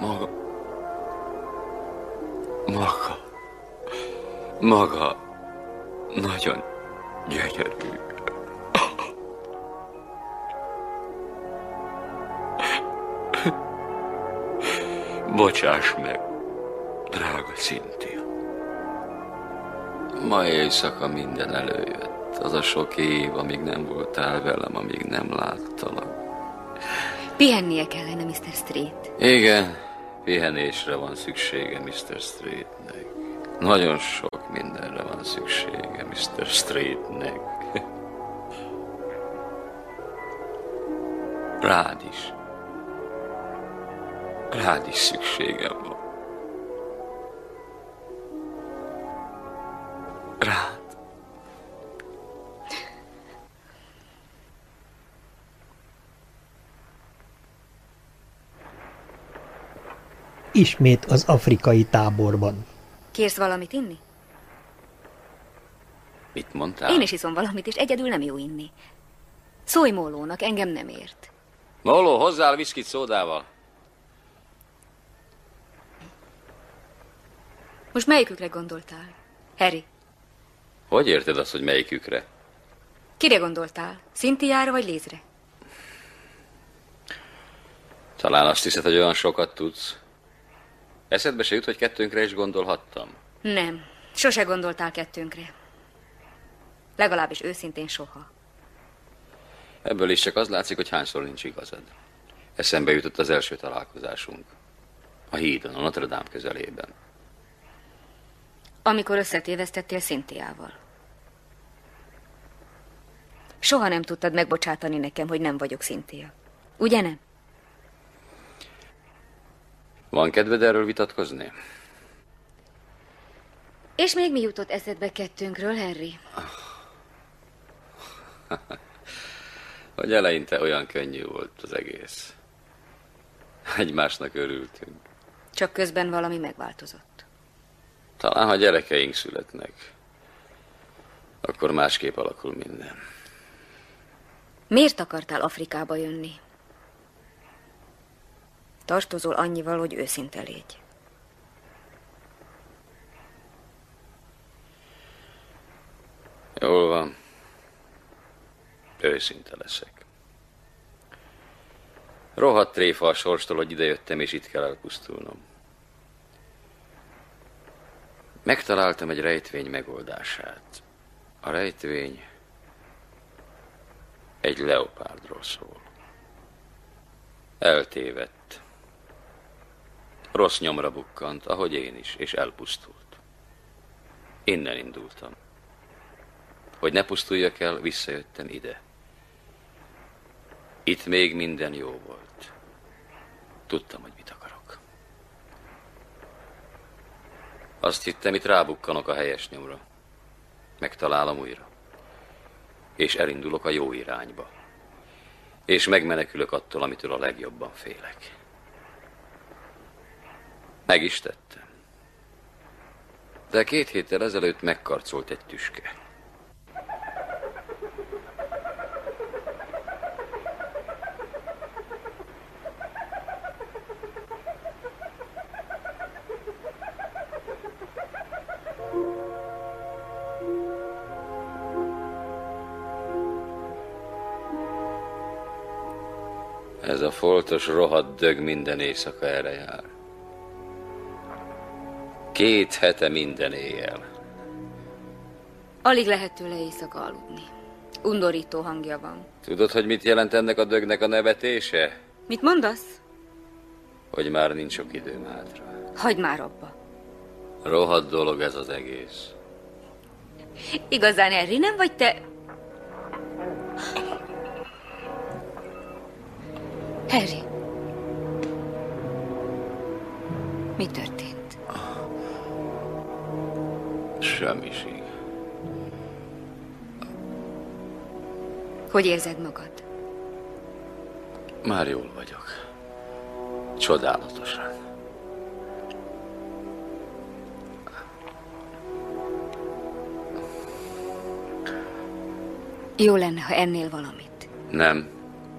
Maga... Maga... Maga... Nagyon gyönyörű. Bocsáss meg, drága Cynthia. Ma éjszaka minden előjött. Az a sok év, amíg nem voltál velem, amíg nem láttalak. Pihennie kellene, Mr. Street. Igen, pihenésre van szüksége Mr. Streetnek. Nagyon sok mindenre van szüksége Mr. Streetnek. Rád is. Rád is szükségem van. Rád. Ismét az afrikai táborban. Kérsz valamit inni? Mit mondtál? Én is iszom valamit, és egyedül nem jó inni. Szólj Mólónak, engem nem ért. Móló, hozzál viszkit szódával. Most melyikükre gondoltál? Harry, Hogy érted azt, hogy melyikükre? kire gondoltál? Szintiára vagy Lézre? Talán azt hiszed, hogy olyan sokat tudsz. Eszedbe se jut, hogy kettőnkre is gondolhattam. Nem, sose gondoltál kettőnkre. Legalábbis őszintén soha. Ebből is csak az látszik, hogy hányszor nincs igazad. Eszembe jutott az első találkozásunk. A hídon, a Notre Dame közelében. Amikor összetévesztettél Szintiával. Soha nem tudtad megbocsátani nekem, hogy nem vagyok Szintia. Ugye nem? Van kedved erről vitatkozni? És még mi jutott eszedbe kettőnkről, Harry? hogy eleinte olyan könnyű volt az egész. Egymásnak örültünk. Csak közben valami megváltozott. Talán, ha gyerekeink születnek, akkor másképp alakul minden. Miért akartál Afrikába jönni? Tartozol annyival, hogy őszinte légy. Jól van. Őszinte leszek. Rohadt tréfa a sorstól, hogy idejöttem, és itt kell elpusztulnom. Megtaláltam egy rejtvény megoldását. A rejtvény egy leopárdról szól. Eltévedt. Rossz nyomra bukkant, ahogy én is, és elpusztult. Innen indultam. Hogy ne pusztuljak el, visszajöttem ide. Itt még minden jó volt. Tudtam, hogy mit akarok. Azt hittem, itt rábukkanok a helyes nyomra. Megtalálom újra. És elindulok a jó irányba. És megmenekülök attól, amitől a legjobban félek. Meg is tettem. De két héttel ezelőtt megkarcolt egy tüske. Foltos rohadt dög minden éjszaka erre jár. Két hete minden éjjel. Alig lehet tőle éjszaka aludni. Undorító hangja van. Tudod, hogy mit jelent ennek a dögnek a nevetése? Mit mondasz? Hogy már nincs sok időm hátra. Hagyd már abba. Rohadt dolog ez az egész. Igazán, Harry, nem vagy te... Harry. Mi történt? Semmiség. Hogy érzed magad? Már jól vagyok. Csodálatosan. Jó lenne, ha ennél valamit. Nem.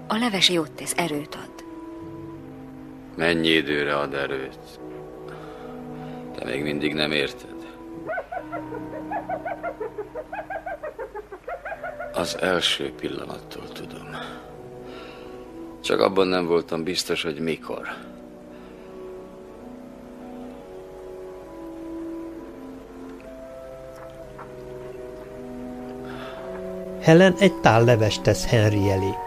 A leves jót tesz, erőt ad. Mennyi időre ad erőt? Te még mindig nem érted. Az első pillanattól tudom. Csak abban nem voltam biztos, hogy mikor. Helen egy tál levest tesz Henry elé.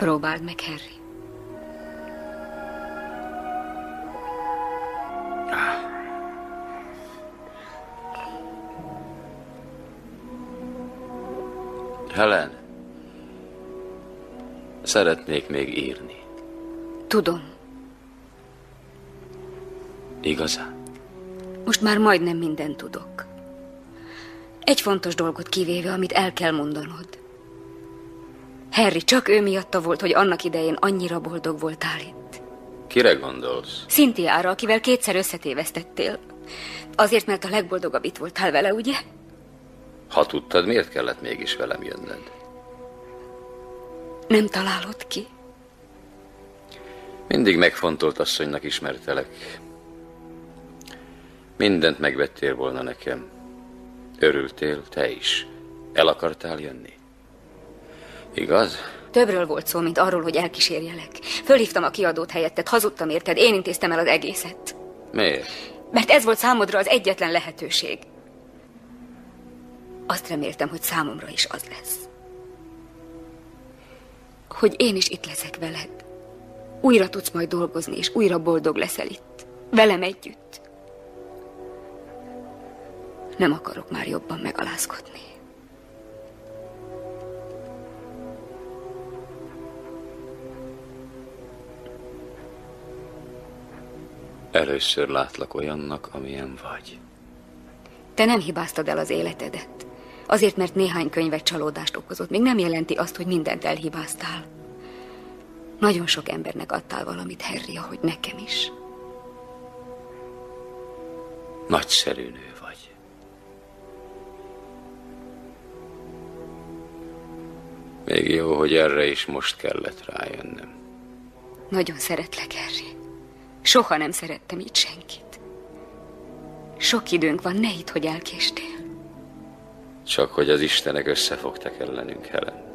Próbáld meg, Harry. Helen, szeretnék még írni. Tudom, Igazán? most már majdnem mindent tudok. Egy fontos dolgot kivéve, amit el kell mondanod. Harry, csak ő miatta volt, hogy annak idején annyira boldog voltál itt. Kire gondolsz? Szintiára, akivel kétszer összetévesztettél. Azért, mert a legboldogabb itt voltál vele, ugye? Ha tudtad, miért kellett mégis velem jönned? Nem találod ki? Mindig megfontolt asszonynak ismertelek. Mindent megvettél volna nekem. Örültél, te is. El akartál jönni. Igaz? Többről volt szó, mint arról, hogy elkísérjelek. Fölhívtam a kiadót helyettet, hazudtam érted, én intéztem el az egészet. Miért? Mert ez volt számodra az egyetlen lehetőség. Azt reméltem, hogy számomra is az lesz. Hogy én is itt leszek veled. Újra tudsz majd dolgozni, és újra boldog leszel itt. Velem együtt. Nem akarok már jobban megalázkodni. Először látlak olyannak, amilyen vagy. Te nem hibáztad el az életedet. Azért, mert néhány könyvet csalódást okozott, még nem jelenti azt, hogy mindent elhibáztál. Nagyon sok embernek adtál valamit, Harry, ahogy nekem is. Nagyszerű nő vagy. Még jó, hogy erre is most kellett rájönnöm. Nagyon szeretlek, Harry. Soha nem szerettem így senkit. Sok időnk van, ne hidd, hogy elkéstél. Csak hogy az Istenek összefogtak ellenünk, Helen.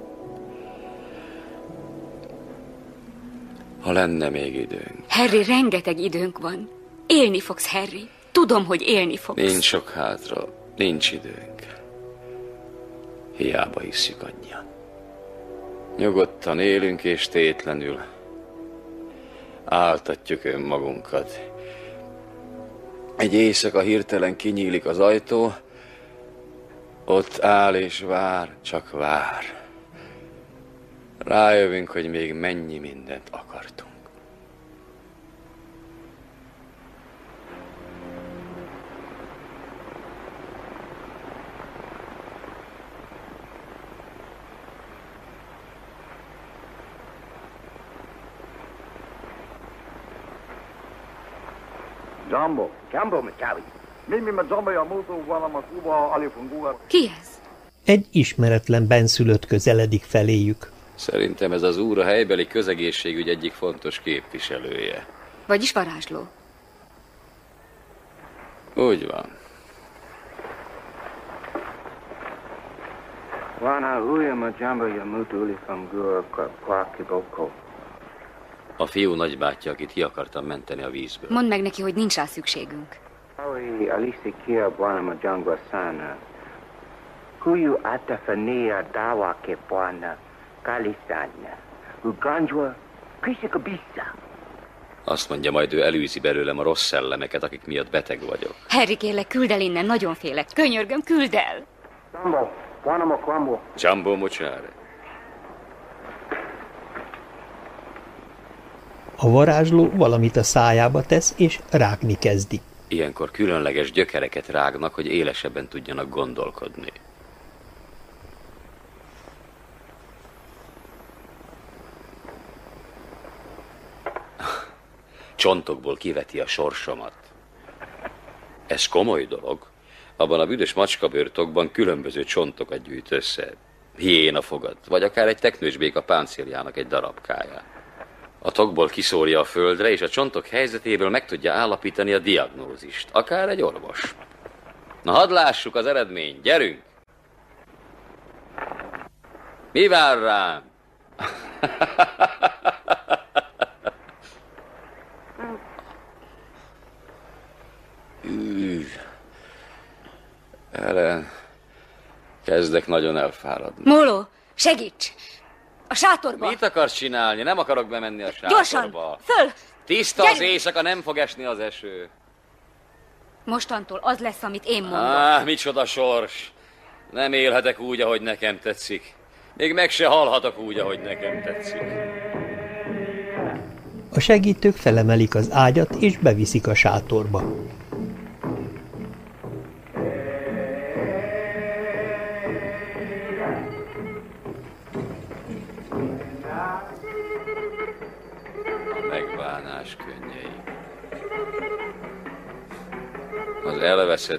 Ha lenne még időnk. Harry, rengeteg időnk van. Élni fogsz, Harry. Tudom, hogy élni fogsz. Nincs sok hátra, nincs időnk. Hiába hiszük annyian. Nyugodtan élünk és tétlenül. Áltatjuk önmagunkat. Egy éjszaka hirtelen kinyílik az ajtó, ott áll és vár, csak vár. Rájövünk, hogy még mennyi mindent akartunk. Jambo, Jambo mchawi. Mimi majambo ya mtu wana makubwa alifungua. Ki ez? Egy ismeretlen benszülött közeledik feléjük. Szerintem ez az úr a helybeli közegészségügy egyik fontos képviselője. Vagyis varázsló. Úgy van. Wana huyo majambo ya mtu ulifungua kwa kwa kiboko. A fiú nagybátyja, akit ki akartam menteni a vízből. Mondd meg neki, hogy nincs rá szükségünk. Huyu atafania dawa ke bwana kali sana. Ugonjwa kabisa. Azt mondja, majd ő elűzi belőlem a rossz szellemeket, akik miatt beteg vagyok. Harry, kérlek, küld el innen, nagyon félek. Könyörgöm, küld el! Makwambo. Jumbo Mocsár. A varázsló valamit a szájába tesz, és rágni kezdi. Ilyenkor különleges gyökereket rágnak, hogy élesebben tudjanak gondolkodni. Csontokból kiveti a sorsomat. Ez komoly dolog. Abban a büdös macskabőrtokban különböző csontokat gyűjt össze. Hiéna fogad, vagy akár egy teknős béka páncéljának egy darabkája. A tokból kiszórja a földre, és a csontok helyzetéből meg tudja állapítani a diagnózist. Akár egy orvos. Na hadd lássuk az eredményt, gyerünk! Mi vár rám? Ellen, kezdek nagyon elfáradni. Móló, segíts! A sátorba! Mit akarsz csinálni? Nem akarok bemenni a sátorba. Gyorsan! Föl! Tiszta Gyere! az éjszaka, nem fog esni az eső. Mostantól az lesz, amit én mondok. Á, micsoda sors. Nem élhetek úgy, ahogy nekem tetszik. Még meg se halhatok úgy, ahogy nekem tetszik. A segítők felemelik az ágyat, és beviszik a sátorba.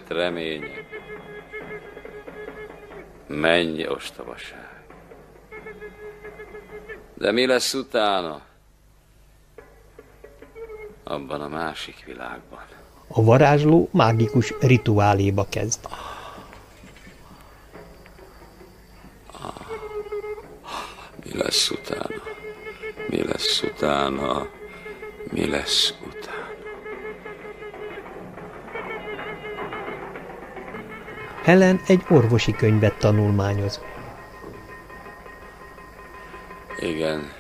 Elveszett remények. Mennyi ostobaság. De mi lesz utána? Abban a másik világban. A varázsló mágikus rituáléba kezd. Mi lesz utána? Mi lesz utána? Mi lesz utána? Helen egy orvosi könyvet tanulmányoz. Igen,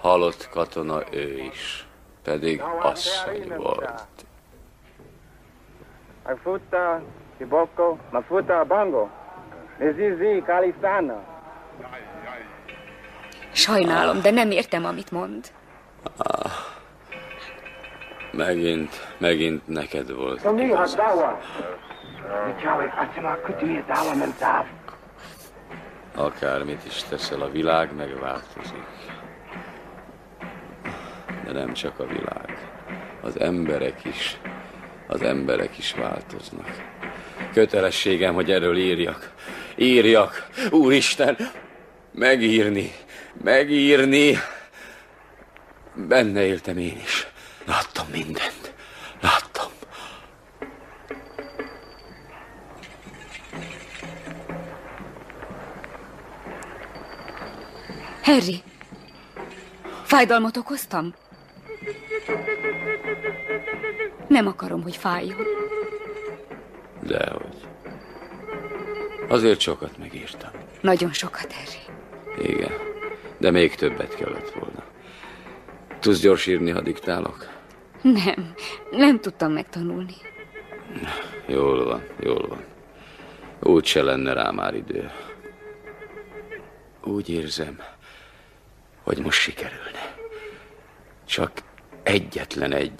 halott katona ő is, pedig asszony volt. Mafuta, Kiboko, Mafuta, Bango. Nezizi, Kalistana. Sajnálom, de nem értem, amit mond. Ah, megint, megint neked volt. Igazad. Akármit is teszel, a világ megváltozik. De nem csak a világ. Az emberek is, az emberek is változnak. Kötelességem, hogy erről írjak. Írjak, Úristen, megírni, megírni. Benne éltem én is. Láttam mindent. Harry, fájdalmat okoztam? Nem akarom, hogy fájjon. Dehogy. Azért sokat megírtam. Nagyon sokat, Harry. Igen, de még többet kellett volna. Tudsz gyors írni, ha diktálok? Nem, nem tudtam megtanulni. Jól van, jól van. Úgy se lenne rá már idő. Úgy érzem, hogy most sikerülne. Csak egyetlen egy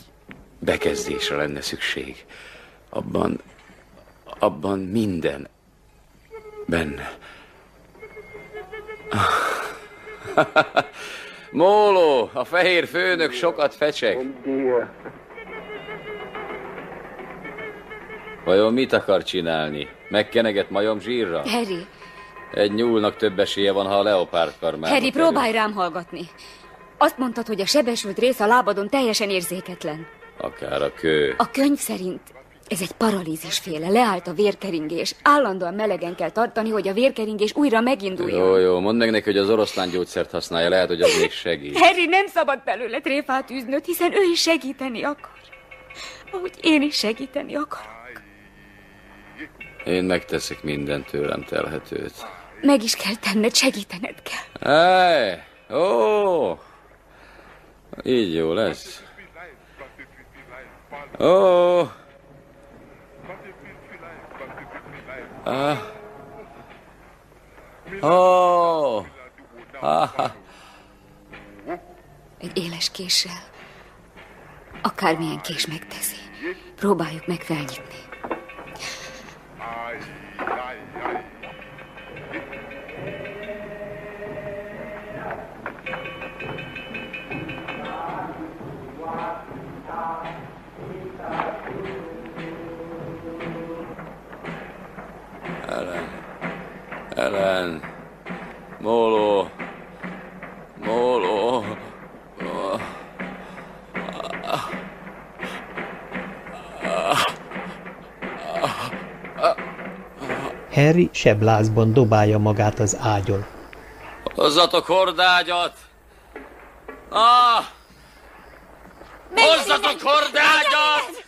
bekezdésre lenne szükség. Abban, abban minden benne. Móló, a fehér főnök sokat fecsek. Vajon mit akar csinálni? Megkeneget majom zsírra? Harry, Egy nyúlnak több esélye van, ha a leopárd karmába Harry, kerül. próbálj rám hallgatni. Azt mondtad, hogy a sebesült rész a lábadon teljesen érzéketlen. Akár a kő. A könyv szerint ez egy paralízisféle, leállt a vérkeringés. Állandóan melegen kell tartani, hogy a vérkeringés újra meginduljon. Jó, jó, mondd meg neki, hogy az oroszlán gyógyszert használja, lehet, hogy az még segít. Harry, nem szabad belőle tréfát űznöd, hiszen ő is segíteni akar. Ahogy én is segíteni akarok. Én megteszek minden tőlem telhetőt. Meg is kell tenned, segítened kell. Hely! Ó! Így jó lesz. Ó! Ah. Ó! Ah. Egy éles késsel Akármilyen kés megteszi. Próbáljuk meg felnyitni. Ellen. Ellen. Móló. Móló. Henry seblázban dobálja magát az ágyon. Hozzatok hordágyat! Ah! Hozzatok hordágyat!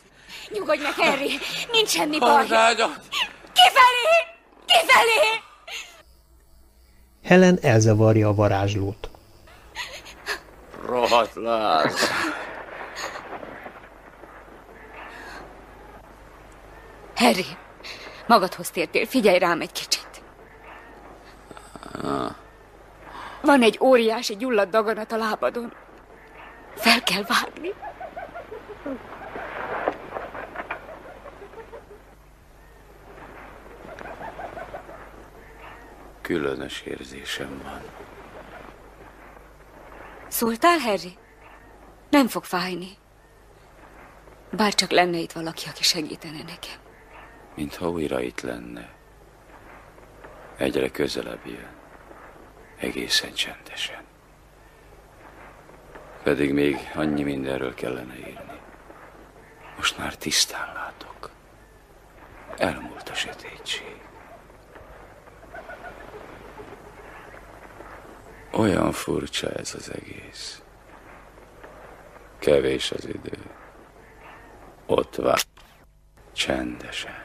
Nyugodj meg, Harry! Nincs semmi baj! Hordágyat! Kifelé! Kifelé! Helen elzavarja a varázslót. Rohadt láz! Harry, magadhoz tértél, figyelj rám egy kicsit. Van egy óriási gyulladt daganat a lábadon. Fel kell vágni. Különös érzésem van. Szóltál, Harry? Nem fog fájni. Bár csak lenne itt valaki, aki segítene nekem. Mintha újra itt lenne. Egyre közelebb jön. Egészen csendesen. Pedig még annyi mindenről kellene írni. Most már tisztán látok. Elmúlt a sötétség. Olyan furcsa ez az egész. Kevés az idő. Ott vár. Csendesen.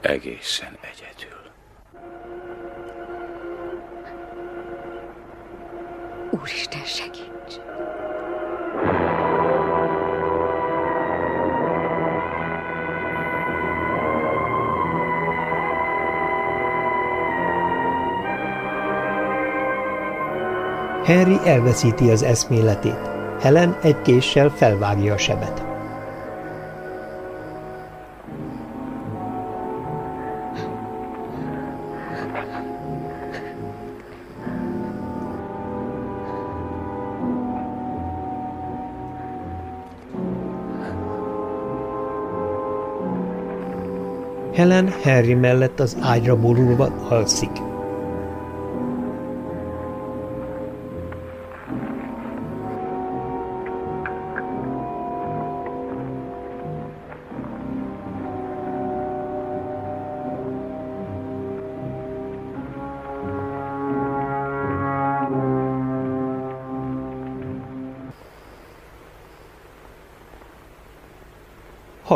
Egészen egyedül. Úristen, segíts! Henry elveszíti az eszméletét. Helen egy késsel felvágja a sebet. Helen Harry mellett az ágyra borulva alszik.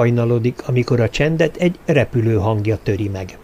Hajnalodik, amikor a csendet egy repülő hangja töri meg.